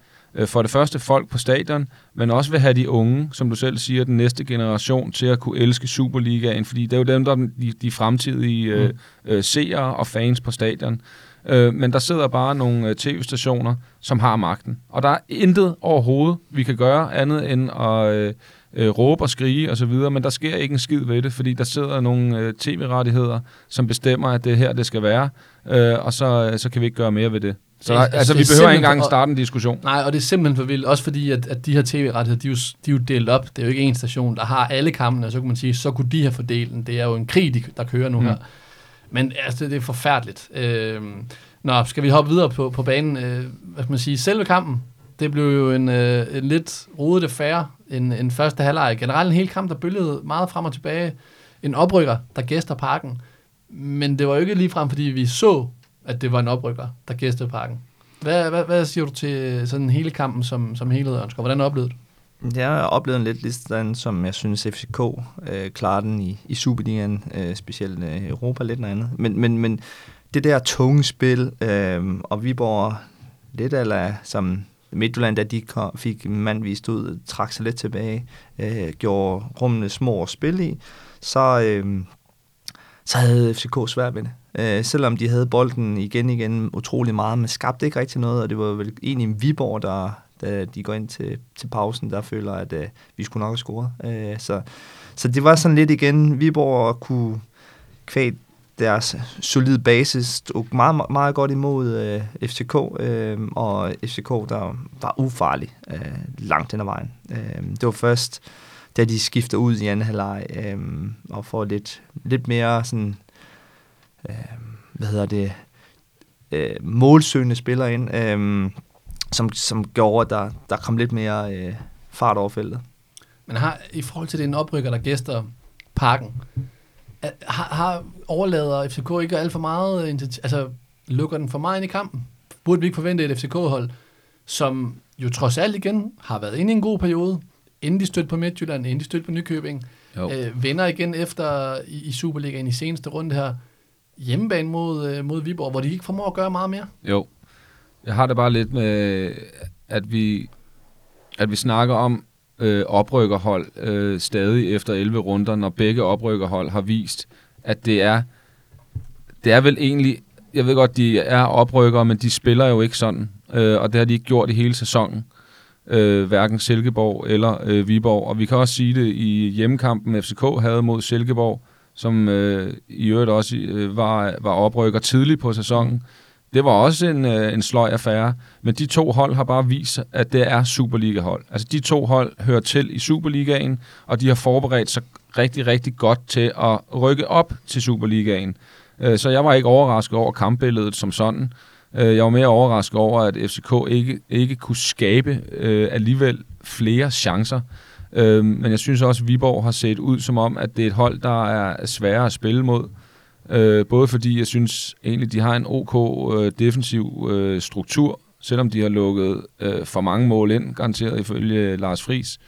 for det første folk på stadion, men også vil have de unge, som du selv siger, den næste generation til at kunne elske Superligaen, fordi det er jo dem, der er de, de fremtidige øh, øh, seere og fans på stadion. Øh, men der sidder bare nogle øh, tv-stationer, som har magten. Og der er intet overhovedet, vi kan gøre andet end at øh, øh, råbe og skrige osv., men der sker ikke en skid ved det, fordi der sidder nogle øh, tv-rettigheder, som bestemmer, at det er her, det skal være, øh, og så, øh, så kan vi ikke gøre mere ved det. Så Det- der, altså, altså, det vi er behøver ikke engang starte en diskussion. Nej, og det er simpelthen for vildt. Også fordi, at, at de her tv-rettigheder, de er, jo, de er jo delt op. Det er jo ikke en station, der har alle kampene, og så kan man sige, så kunne de have fordelt den. Det er jo en krig, de, der kører nu Mm. her. Men altså, det er forfærdeligt. Øh, nå, skal vi hoppe videre på, på banen? Øh, hvad skal man sige? Selve kampen, det blev jo en, øh, en lidt rodet affære, en, en første halvleg. Generelt en hel kamp, der bølgede meget frem og tilbage. En oprykker, der gæster parken. Men det var jo ikke ligefrem, fordi vi så, at det var en oprykker, der gæstede parken. Hvad, hvad, hvad siger du til øh, sådan hele kampen som, som helhed, Ønsker? Hvordan oplevede du? Jeg har oplevet en lidt sådan, som jeg synes FCK øh, klarer den i, i Superligaen, øh, specielt øh, Europa lidt noget andet. Men, men, men det der tunge spil, øh, og Viborg lidt eller som Midtjylland, da de kom, fik mandvist ud, trak sig lidt tilbage, øh, gjorde rummene små at spille i, så, øh, så havde FCK svært ved det. Øh, selvom de havde bolden igen igen utrolig meget, men skabte ikke rigtig noget, og det var vel egentlig Viborg, der, da de går ind til, til pausen, der føler, at øh, vi skulle nok have scoret. Øh, så, så det var sådan lidt igen, Viborg kunne kvæg deres solide basis stod meget, meget- meget godt imod øh, FCK, øh, og FCK, der var ufarlig øh, langt hen ad vejen. Øh, det var først, da de skifter ud i anden halvleg øh, og får lidt, lidt mere sådan, øh, hvad hedder det, øh, målsøgende spillere ind, øh, som, som gjorde, at der, der kom lidt mere øh, fart over feltet. Men har, i forhold til den oprykker, der gæster parken, har, har overlader FCK ikke alt for meget, initiativ- altså lukker den for meget ind i kampen? Burde vi ikke forvente et FCK-hold, som jo trods alt igen har været inde i en god periode, inden de stødte på Midtjylland, inden de stødte på Nykøbing, Jo. øh, vinder igen efter i, i Superligaen i seneste runde her, hjemmebane mod, øh, mod Viborg, hvor de ikke formår at gøre meget mere. Jo. Jeg har det bare lidt med, at vi, at vi snakker om øh, oprykkerhold øh, stadig efter 11 runder, når begge oprykkerhold har vist, at det er, det er vel egentlig, jeg ved godt, de er oprykkere, men de spiller jo ikke sådan, øh, og det har de ikke gjort i hele sæsonen. Øh, hverken Silkeborg eller øh, Viborg. Og vi kan også sige det i hjemmekampen, FCK havde mod Silkeborg, som øh, i øvrigt også øh, var, var oprykker tidligt på sæsonen. Det var også en, øh, en sløj affære, men de to hold har bare vist, at det er Superliga-hold. Altså de to hold hører til i Superligaen, og de har forberedt sig rigtig, rigtig godt til at rykke op til Superligaen. Øh, Så jeg var ikke overrasket over kampbilledet som sådan. Øh, Jeg var mere overrasket over, at FCK ikke, ikke kunne skabe øh, alligevel flere chancer. Øh, Men jeg synes også, at Viborg har set ud som om, at det er et hold, der er sværere at spille mod. Øh, både fordi jeg synes egentlig, de har en OK øh, defensiv øh, struktur, selvom de har lukket øh, for mange mål ind, garanteret ifølge Lars Friis.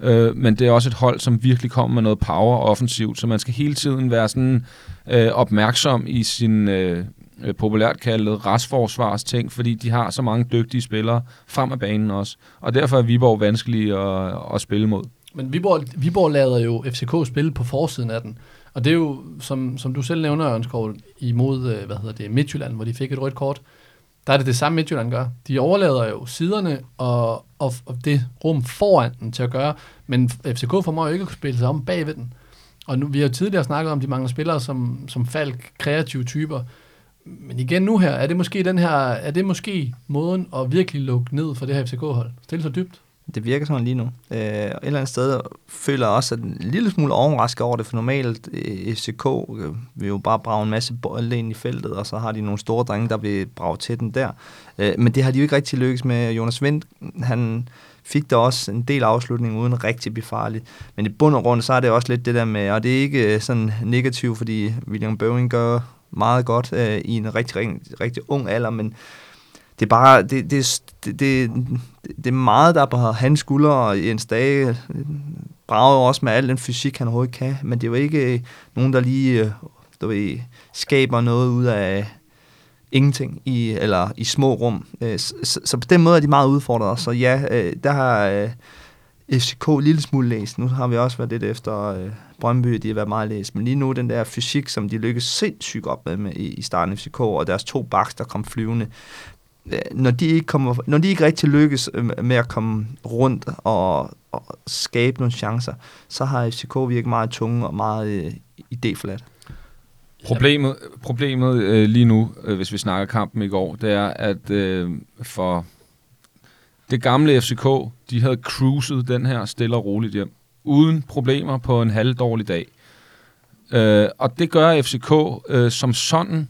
Øh, men det er også et hold, som virkelig kommer med noget power offensivt, så man skal hele tiden være sådan øh, opmærksom i sin øh, øh, populært kaldet restforsvarsting, fordi de har så mange dygtige spillere frem af banen også. Og derfor er Viborg vanskelig at, at spille mod. Men Viborg, Viborg lader jo FCK spille på forsiden af den. Og det er jo, som, som du selv nævner, Ørnskov, imod øh, hvad hedder det, Midtjylland, hvor de fik et rødt kort. Der er det det samme, Midtjylland gør. De overlader jo siderne og, og, og det rum foran den til at gøre, men FCK formår jo ikke at spille sig om bagved den. Og nu, vi har jo tidligere snakket om, de mangler spillere som, som Falk, kreative typer. Men igen nu her, er det måske den her, er det måske måden at virkelig lukke ned for det her FCK-hold? Stille så dybt. Det virker sådan lige nu. Øh, et eller andet sted føler jeg også at en lille smule overrasket over det, for normalt øh, FCK øh, vil jo bare brage en masse bolde ind i feltet, og så har de nogle store drenge, der vil brage til den der. Øh, men det har de jo ikke rigtig lykkes med. Jonas Vind, han fik der også en del afslutning uden rigtig at blive farlig. Men i bund og grund, så er det også lidt det der med, og det er ikke øh, sådan negativt, fordi William Boeing gør meget godt øh, i en rigtig, rigtig, rigtig ung alder, men det er bare, det, det, det, det, det er meget, der er på hans skuldre, og Jens Dage øh, brager også med al den fysik, han overhovedet kan, men det er jo ikke øh, nogen, der lige øh, du ved, skaber noget ud af ingenting, i, eller i små rum. Øh, så, så, på den måde er de meget udfordret, så ja, øh, der har øh, FCK en lille smule læst. Nu har vi også været lidt efter Brøndby, de har været meget læst, men lige nu den der fysik, som de lykkedes sindssygt op med, med i starten af FCK, og deres to baks, der kom flyvende, øh, når de ikke, kommer, når de ikke rigtig lykkes øh, med at komme rundt og, og skabe nogle chancer, så har FCK virket meget tunge og meget øh, idéforladt. Problemet, problemet øh, lige nu, øh, hvis vi snakker kampen i går, det er, at øh, for det gamle FCK, de havde cruiset den her stille og roligt hjem, uden problemer på en halvdårlig dag. Øh, og det gør FCK øh, som sådan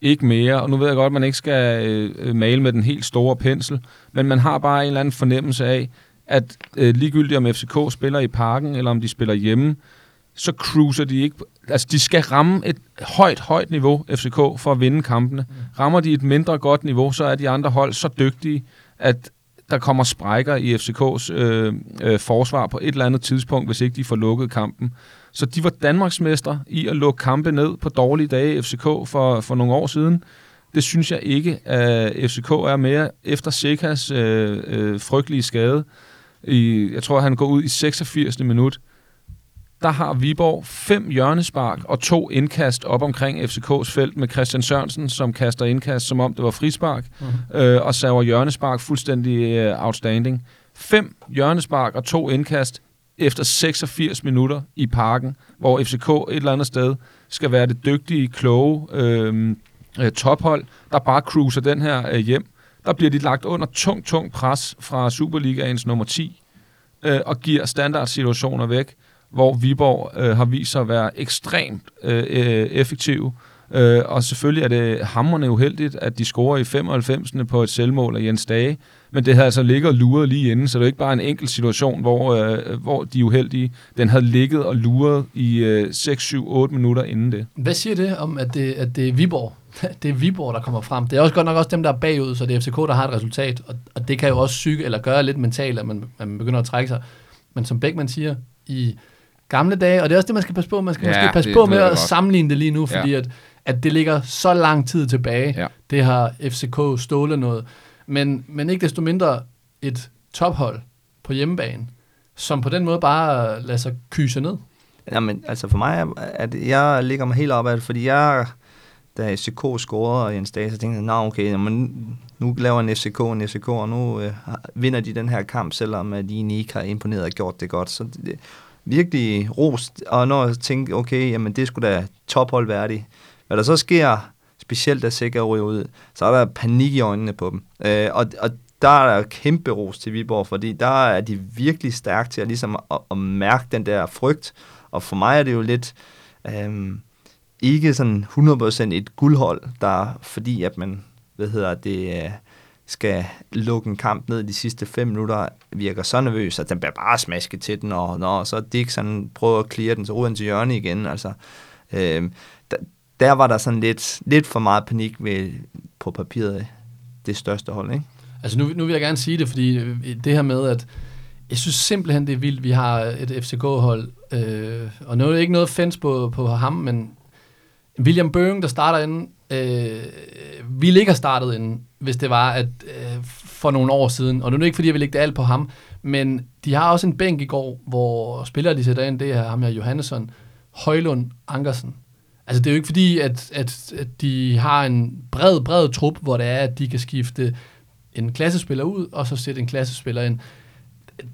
ikke mere. Og nu ved jeg godt, at man ikke skal øh, male med den helt store pensel, men man har bare en eller anden fornemmelse af, at øh, ligegyldigt om FCK spiller i parken, eller om de spiller hjemme, så cruiser de ikke. Altså, de skal ramme et højt, højt niveau, FCK, for at vinde kampene. Rammer de et mindre godt niveau, så er de andre hold så dygtige, at der kommer sprækker i FCK's øh, øh, forsvar på et eller andet tidspunkt, hvis ikke de får lukket kampen. Så de var Danmarksmester i at lukke kampe ned på dårlige dage i FCK for, for nogle år siden. Det synes jeg ikke, at FCK er mere efter Sekas øh, øh, frygtelige skade. I, jeg tror, han går ud i 86. minut. Der har Viborg fem hjørnespark og to indkast op omkring FCK's felt med Christian Sørensen, som kaster indkast, som om det var frispark, mm-hmm. øh, og saver hjørnespark fuldstændig øh, outstanding. Fem hjørnespark og to indkast efter 86 minutter i parken, hvor FCK et eller andet sted skal være det dygtige, kloge øh, øh, tophold, der bare cruiser den her øh, hjem. Der bliver de lagt under tung, tung pres fra Superligaens nummer 10 øh, og giver standardsituationer væk, hvor Viborg øh, har vist sig at være ekstremt øh, effektive. Øh, og selvfølgelig er det hammerne uheldigt, at de scorer i 95. på et selvmål af Jens Dage, men det havde altså ligget og luret lige inden, så det er ikke bare en enkelt situation, hvor, øh, hvor de er uheldige. Den havde ligget og luret i øh, 6, 7, 8 minutter inden det. Hvad siger det om, at det, at det er Viborg? det er Viborg, der kommer frem. Det er også godt nok også dem, der er bagud, så det er FCK, der har et resultat, og, og det kan jo også syge, eller gøre lidt mentalt, at man, at man begynder at trække sig. Men som Beckmann siger, i gamle dage, og det er også det, man skal passe på, man skal ja, måske passe det, på med at godt. sammenligne det lige nu, fordi ja. at, at det ligger så lang tid tilbage. Ja. Det har FCK stålet noget. Men, men ikke desto mindre et tophold på hjemmebane, som på den måde bare lader sig kyse ned. Jamen, altså for mig, at jeg ligger mig helt op af det, fordi jeg, da FCK scorede i en dag, så tænkte jeg, nå okay, jamen, nu laver en FCK en FCK, og nu øh, vinder de den her kamp, selvom at de ikke har imponeret og gjort det godt. Så det, virkelig rost, og når jeg tænkte, okay, jamen det skulle da tophold værdigt. Hvad der så sker, specielt da Sikker ryger ud, så er der panik i øjnene på dem. Øh, og, og der er der kæmpe ros til Viborg, fordi der er de virkelig stærke til at, ligesom at, at mærke den der frygt. Og for mig er det jo lidt øh, ikke sådan 100% et guldhold, der fordi at man, hvad hedder det, øh, skal lukke en kamp ned de sidste fem minutter, virker så nervøs, at den bliver bare smasket til den, og når så Dick sådan prøver at clear den, så ruder den til hjørne igen. Altså, øhm, der, der var der sådan lidt, lidt for meget panik med, på papiret det største hold, ikke? Altså nu, nu vil jeg gerne sige det, fordi øh, det her med, at jeg synes simpelthen, det er vildt, vi har et FCK-hold, øh, og nu er det ikke noget fans på, på ham, men William Bøng, der starter inden, øh, ville ikke have startet inden, hvis det var at øh, for nogle år siden, og nu er det ikke, fordi jeg vil lægge det alt på ham, men de har også en bænk i går, hvor spillere de sætter ind, det er ham her Johannesson, Højlund, Ankersen. Altså det er jo ikke fordi, at, at, at de har en bred, bred trup, hvor det er, at de kan skifte en klassespiller ud, og så sætte en klassespiller ind.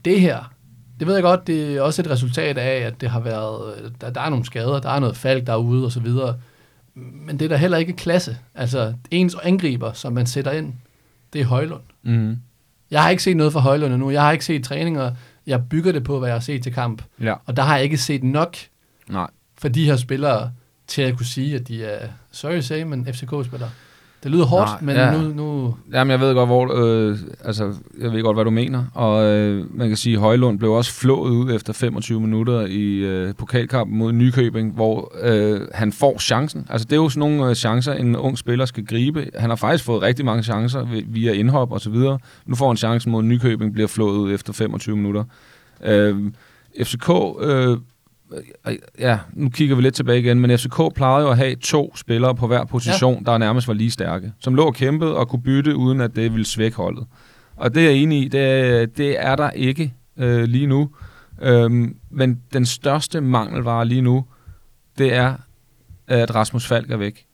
Det her, det ved jeg godt, det er også et resultat af, at det har været, der, der er nogle skader, der er noget falk derude og så videre. Men det er da heller ikke klasse. Altså, ens angriber, som man sætter ind, det er Højlund. Mm. Jeg har ikke set noget fra Højlund endnu. Jeg har ikke set træninger. Jeg bygger det på, hvad jeg har set til kamp. Ja. Og der har jeg ikke set nok Nej. for de her spillere til at kunne sige, at de er, sorry say, men FCK-spillere. Det lyder hårdt, Nej, men ja. nu, nu... Jamen, jeg ved godt, hvor, øh, altså, jeg ved godt, hvad du mener. Og øh, man kan sige, at Højlund blev også flået ud efter 25 minutter i øh, pokalkampen mod Nykøbing, hvor øh, han får chancen. Altså, det er jo sådan nogle øh, chancer, en ung spiller skal gribe. Han har faktisk fået rigtig mange chancer vi- via indhop og så videre. Nu får han chancen mod Nykøbing, bliver flået ud efter 25 minutter. Øh, FCK... Øh, ja, nu kigger vi lidt tilbage igen, men FCK plejede jo at have to spillere på hver position, ja. der nærmest var lige stærke, som lå og kæmpede og kunne bytte, uden at det ville svække holdet. Og det er jeg enig i, det, er- det er der ikke øh, lige nu. Øhm, men den største mangelvare lige nu, det er, at Rasmus Falk er væk.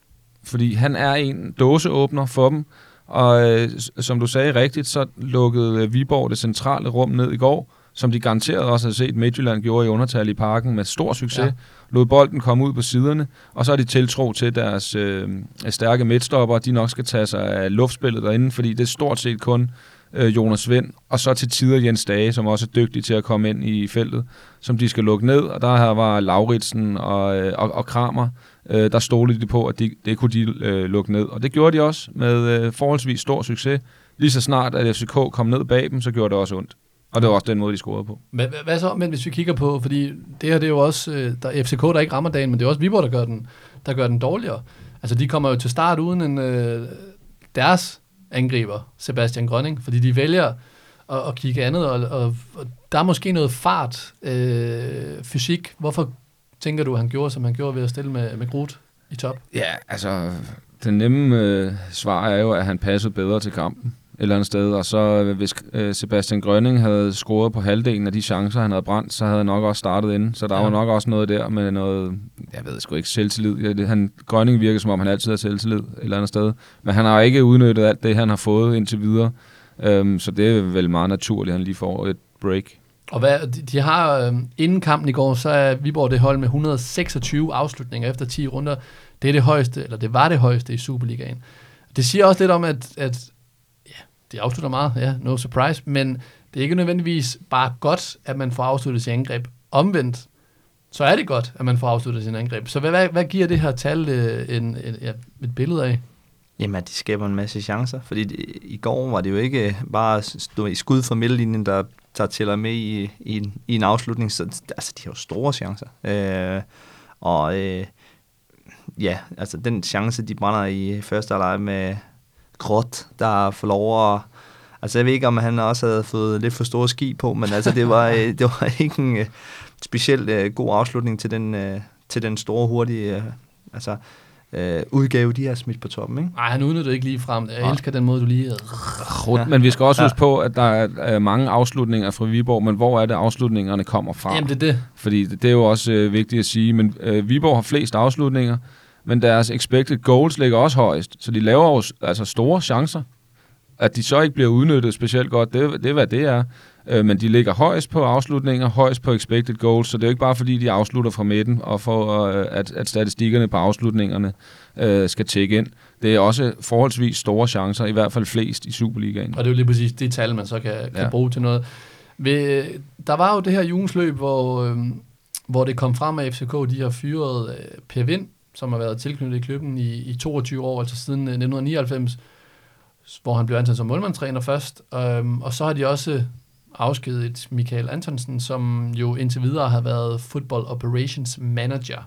Fordi han er en dåseåbner for dem, og øh, som du sagde rigtigt, så lukkede øh, Viborg det centrale rum ned i går, som de garanteret også har set Midtjylland gjorde i undertal i parken med stor succes. Ja. Lod bolden komme ud på siderne, og så er de tiltro til deres øh, stærke midtstopper. De nok skal tage sig af luftspillet derinde, fordi det er stort set kun øh, Jonas Vind, og så til tider Jens Dage, som også er dygtig til at komme ind i feltet, som de skal lukke ned. Og der her var Lauritsen og, øh, og, og Kramer, øh, der stolede de på, at de, det kunne de øh, lukke ned. Og det gjorde de også med øh, forholdsvis stor succes. Lige så snart, at FCK kom ned bag dem, så gjorde det også ondt. Og det var også den måde, de scorede på. Hvad, hvad- så, men hvis vi kigger på, fordi det her det er jo også øh, der er FCK, der ikke rammer dagen, men det er også Viborg, der gør den, der gør den dårligere. Altså, de kommer jo til start uden en, øh, deres angriber, Sebastian Grønning, fordi de vælger at, at kigge andet, og, og, og der er måske noget fart, øh, fysik. Hvorfor tænker du, han gjorde, som han gjorde ved at stille med, med Groth i top? Ja, altså, den nemme øh, svar er jo, at han passede bedre til kampen et eller andet sted, og så øh, hvis øh, Sebastian Grønning havde scoret på halvdelen af de chancer, han havde brændt, så havde han nok også startet inden. Så der Ja. var nok også noget der med noget, jeg ved sgu ikke, selvtillid. Han, Grønning virker som om, han altid har selvtillid et eller andet sted. Men han har ikke udnyttet alt det, han har fået indtil videre. Øhm, så det er vel meget naturligt, at han lige får et break. Og hvad, de, de har, øh, inden kampen i går, så er Viborg det hold med 126 afslutninger efter 10 runder. Det er det højeste, eller det var det højeste i Superligaen. Det siger også lidt om, at, at det afslutter meget, ja, no surprise, men det er ikke nødvendigvis bare godt, at man får afsluttet sin angreb. Omvendt, så er det godt, at man får afsluttet sin angreb. Så hvad, hvad, hvad giver det her tal øh, en, en, ja, et billede af? Jamen, at de skaber en masse chancer. Fordi det, i går var det jo ikke bare stå i skud fra midtlinjen, der, der tæller med i, i, en, i en afslutning. Så, altså, de har jo store chancer. Øh, og øh, ja, altså den chance, de brænder i første halvleg med Grot, der får lov at... Altså, jeg ved ikke, om han også havde fået lidt for store ski på, men altså, det var, øh, det var ikke en specielt øh, god afslutning til den, øh, til den store, hurtige... Altså, øh, udgave, de har smidt på toppen, ikke? Nej, han udnyttede ikke lige frem. Jeg elsker den måde, du lige... Rut, Ja. ja. Men vi skal også Ja. huske på, at der er øh, mange afslutninger fra Viborg, men hvor er det, afslutningerne kommer fra? Jamen, det er det. Fordi det, det er jo også øh, vigtigt at sige, men øh, Viborg har flest afslutninger, men deres expected goals ligger også højst, så de laver jo altså store chancer. At de så ikke bliver udnyttet specielt godt, det, det er hvad det er. Øh, men de ligger højst på afslutninger, højst på expected goals, så det er jo ikke bare fordi, de afslutter fra midten, og for øh, at, at statistikkerne på afslutningerne øh, skal tjekke ind. Det er også forholdsvis store chancer, i hvert fald flest i Superligaen. Og det er jo lige præcis det tal, man så kan, kan ja. Bruge til noget. Ved, der var jo det her jugensløb, hvor, øh, hvor det kom frem, at FCK de har fyret øh, Per Vind, som har været tilknyttet i klubben i, i 22 år, altså siden øh, 1999, hvor han blev ansat som målmandstræner først. Øhm, og så har de også afskediget Michael Antonsen, som jo indtil videre har været Football Operations Manager.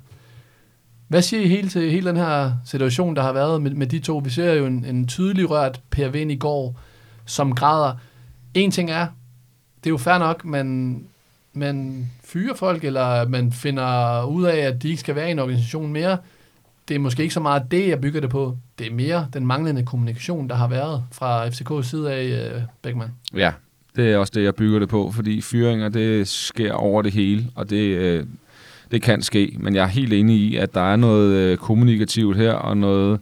Hvad siger I hele til hele den her situation, der har været med, med de to? Vi ser jo en, en tydelig rørt Per Vind i går, som græder. En ting er, det er jo fair nok, man, man fyrer folk, eller man finder ud af, at de ikke skal være i en organisation mere. Det er måske ikke så meget det, jeg bygger det på. Det er mere den manglende kommunikation, der har været fra FCK's side af, øh, Beckmann. Ja, det er også det, jeg bygger det på, fordi fyringer, det sker over det hele, og det, øh, det kan ske. Men jeg er helt enig i, at der er noget øh, kommunikativt her, og noget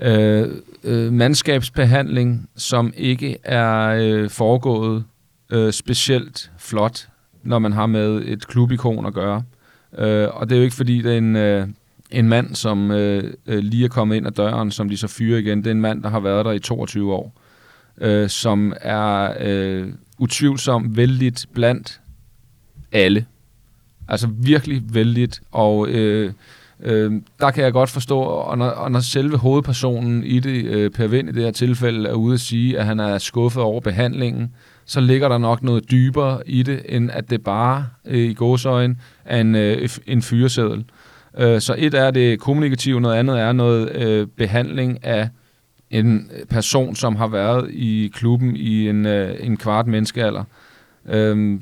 øh, øh, mandskabsbehandling, som ikke er øh, foregået øh, specielt flot, når man har med et klubikon at gøre. Øh, og det er jo ikke fordi, det er en... Øh, en mand, som øh, øh, lige er kommet ind ad døren, som de så fyrer igen. Det er en mand, der har været der i 22 år øh, som er øh, utvivlsomt vældigt blandt alle. Altså virkelig vældigt, og øh, Øh, der kan jeg godt forstå, og når, og når selve hovedpersonen i det, øh, Per Vind i det her tilfælde, er ude at sige, at han er skuffet over behandlingen, så ligger der nok noget dybere i det, end at det bare øh, i gåsøjen er en, øh, en fyreseddel. Øh, så et er det kommunikative, noget andet er noget øh, behandling af en person, som har været i klubben i en, øh, en kvart menneskealder. Øh,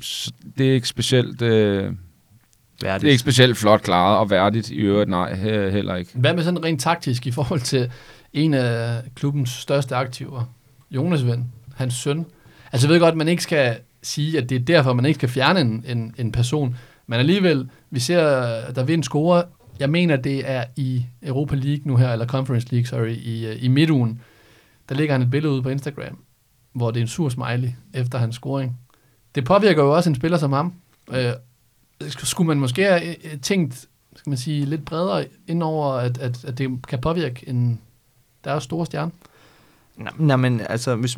det er ikke specielt... Øh, Værdigt. Det er ikke specielt flot klaret og værdigt i øvrigt, nej, heller ikke. Hvad med sådan rent taktisk i forhold til en af klubbens største aktiver, Jonas Ven, hans søn? Altså jeg ved godt, at man ikke skal sige, at det er derfor, man ikke skal fjerne en, en, en person, men alligevel, vi ser, der Vind score, jeg mener, det er i Europa League nu her, eller Conference League, sorry, i, øh, i midtugen, der ligger han et billede ude på Instagram, hvor det er en sur smiley efter hans scoring. Det påvirker jo også en spiller som ham. Øh, skulle man måske have øh, øh, tænkt, skal man sige, lidt bredere ind over, at, at, at det kan påvirke en deres store stjerne? Nej, men altså, hvis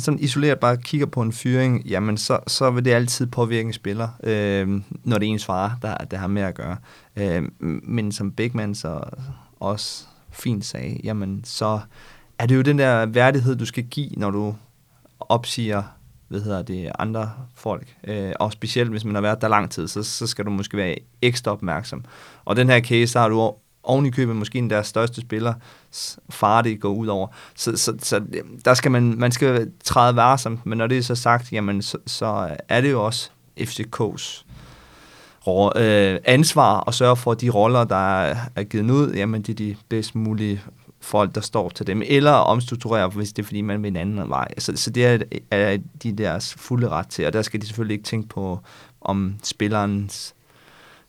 sådan isoleret bare kigger på en fyring, jamen så, så vil det altid påvirke en spiller, øh, når det er ens far, der, der har med at gøre. Øh, men som Bigman så også fint sagde, jamen så er det jo den der værdighed, du skal give, når du opsiger hvad hedder det, andre folk. Øh, og specielt hvis man har været der lang tid, så, så skal du måske være ekstra opmærksom. Og den her case, der har du oven i købet måske en deres største spiller, far det går ud over. Så, så, så der skal man, man skal træde varsomt, men når det er så sagt, jamen så, så er det jo også FCK's øh, ansvar at sørge for, at de roller, der er givet ud, jamen det er de bedst mulige folk, der står til dem, eller omstrukturere, hvis det er, fordi man vil en anden vej. Så, så det er, er de deres fulde ret til, og der skal de selvfølgelig ikke tænke på, om spillerens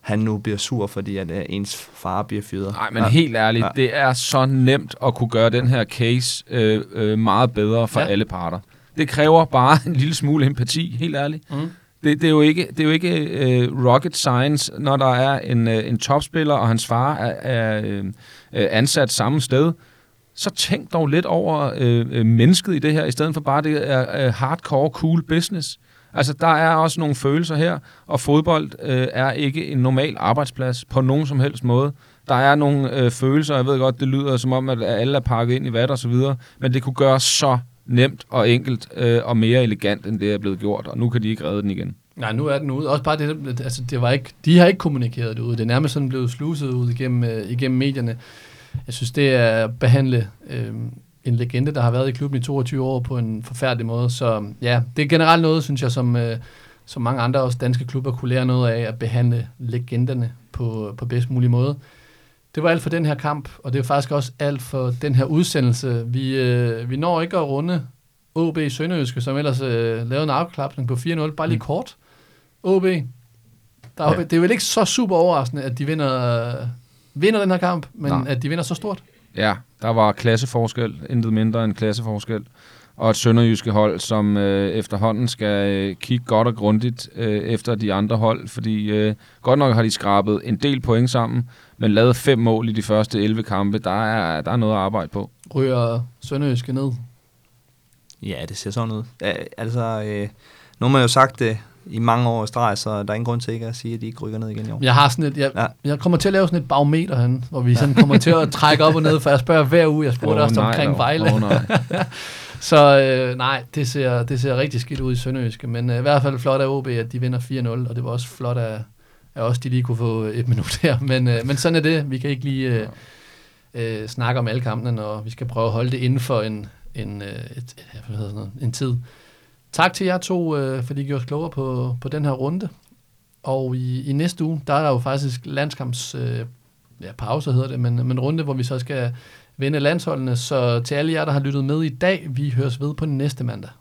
han nu bliver sur, fordi at uh, ens far bliver fyret. Nej, men ja. helt ærligt, ja. det er så nemt at kunne gøre den her case øh, øh, meget bedre for ja. alle parter. Det kræver bare en lille smule empati, helt ærligt. Mm. Det, det er jo ikke, det er jo ikke uh, rocket science, når der er en, uh, en topspiller, og hans far er, er uh, ansat samme sted. Så tænk dog lidt over uh, mennesket i det her, i stedet for bare det er uh, hardcore cool business. Altså, der er også nogle følelser her, og fodbold øh, er ikke en normal arbejdsplads på nogen som helst måde. Der er nogle øh, følelser, jeg ved godt, det lyder som om, at alle er pakket ind i vat og så videre, men det kunne gøres så nemt og enkelt øh, og mere elegant, end det er blevet gjort, og nu kan de ikke redde den igen. Nej, nu er den ude. Også bare det, altså det var ikke, de har ikke kommunikeret det ud. Det er nærmest sådan blevet sluset ud igennem, øh, igennem medierne. Jeg synes, det er at behandle øh, en legende, der har været i klubben i 22 år på en forfærdelig måde. Så ja, det er generelt noget, synes jeg, som, øh, som mange andre også danske klubber kunne lære noget af, at behandle legenderne på, på bedst mulig måde. Det var alt for den her kamp, og det er faktisk også alt for den her udsendelse. Vi, øh, vi når ikke at runde OB Sønderjyske, som ellers øh, lavede en afklapning på 4-0, bare lige mm. kort. OB, der er, ja. det er vel ikke så super overraskende, at de vinder, vinder den her kamp, men Nej. at de vinder så stort. Ja, der var klasseforskel, intet mindre end klasseforskel. Og et sønderjyske hold, som øh, efterhånden skal øh, kigge godt og grundigt øh, efter de andre hold, fordi øh, godt nok har de skrabet en del point sammen, men lavet fem mål i de første 11 kampe. Der er, der er noget at arbejde på. Ryger sønderjyske ned? Ja, det ser sådan ud. Ja, altså, øh, nu har man jo sagt det i mange år i streg, så der er ingen grund til ikke at sige, at de ikke rykker ned igen i år. Jeg har sådan et, jeg, ja. jeg kommer til at lave sådan et barometer hen, hvor vi sådan kommer til at trække op og ned, for jeg spørger hver uge, jeg spurgte oh, også nej, omkring Vejle. Oh, nej. så øh, nej, det ser, det ser rigtig skidt ud i Sønderjyske, men øh, i hvert fald flot af OB, at de vinder 4-0, og det var også flot af, af os, de lige kunne få et minut her. Men, øh, men sådan er det. Vi kan ikke lige øh, øh, snakke om alle kampene, når vi skal prøve at holde det inden for en, en, øh, et, et, hvad hedder sådan noget, en tid. Tak til jer to, øh, fordi I gjorde os klogere på, på den her runde. Og i, i næste uge, der er der jo faktisk landskamps... Øh, ja, pause hedder det, men, men runde, hvor vi så skal vende landsholdene. Så til alle jer, der har lyttet med i dag, vi høres ved på næste mandag.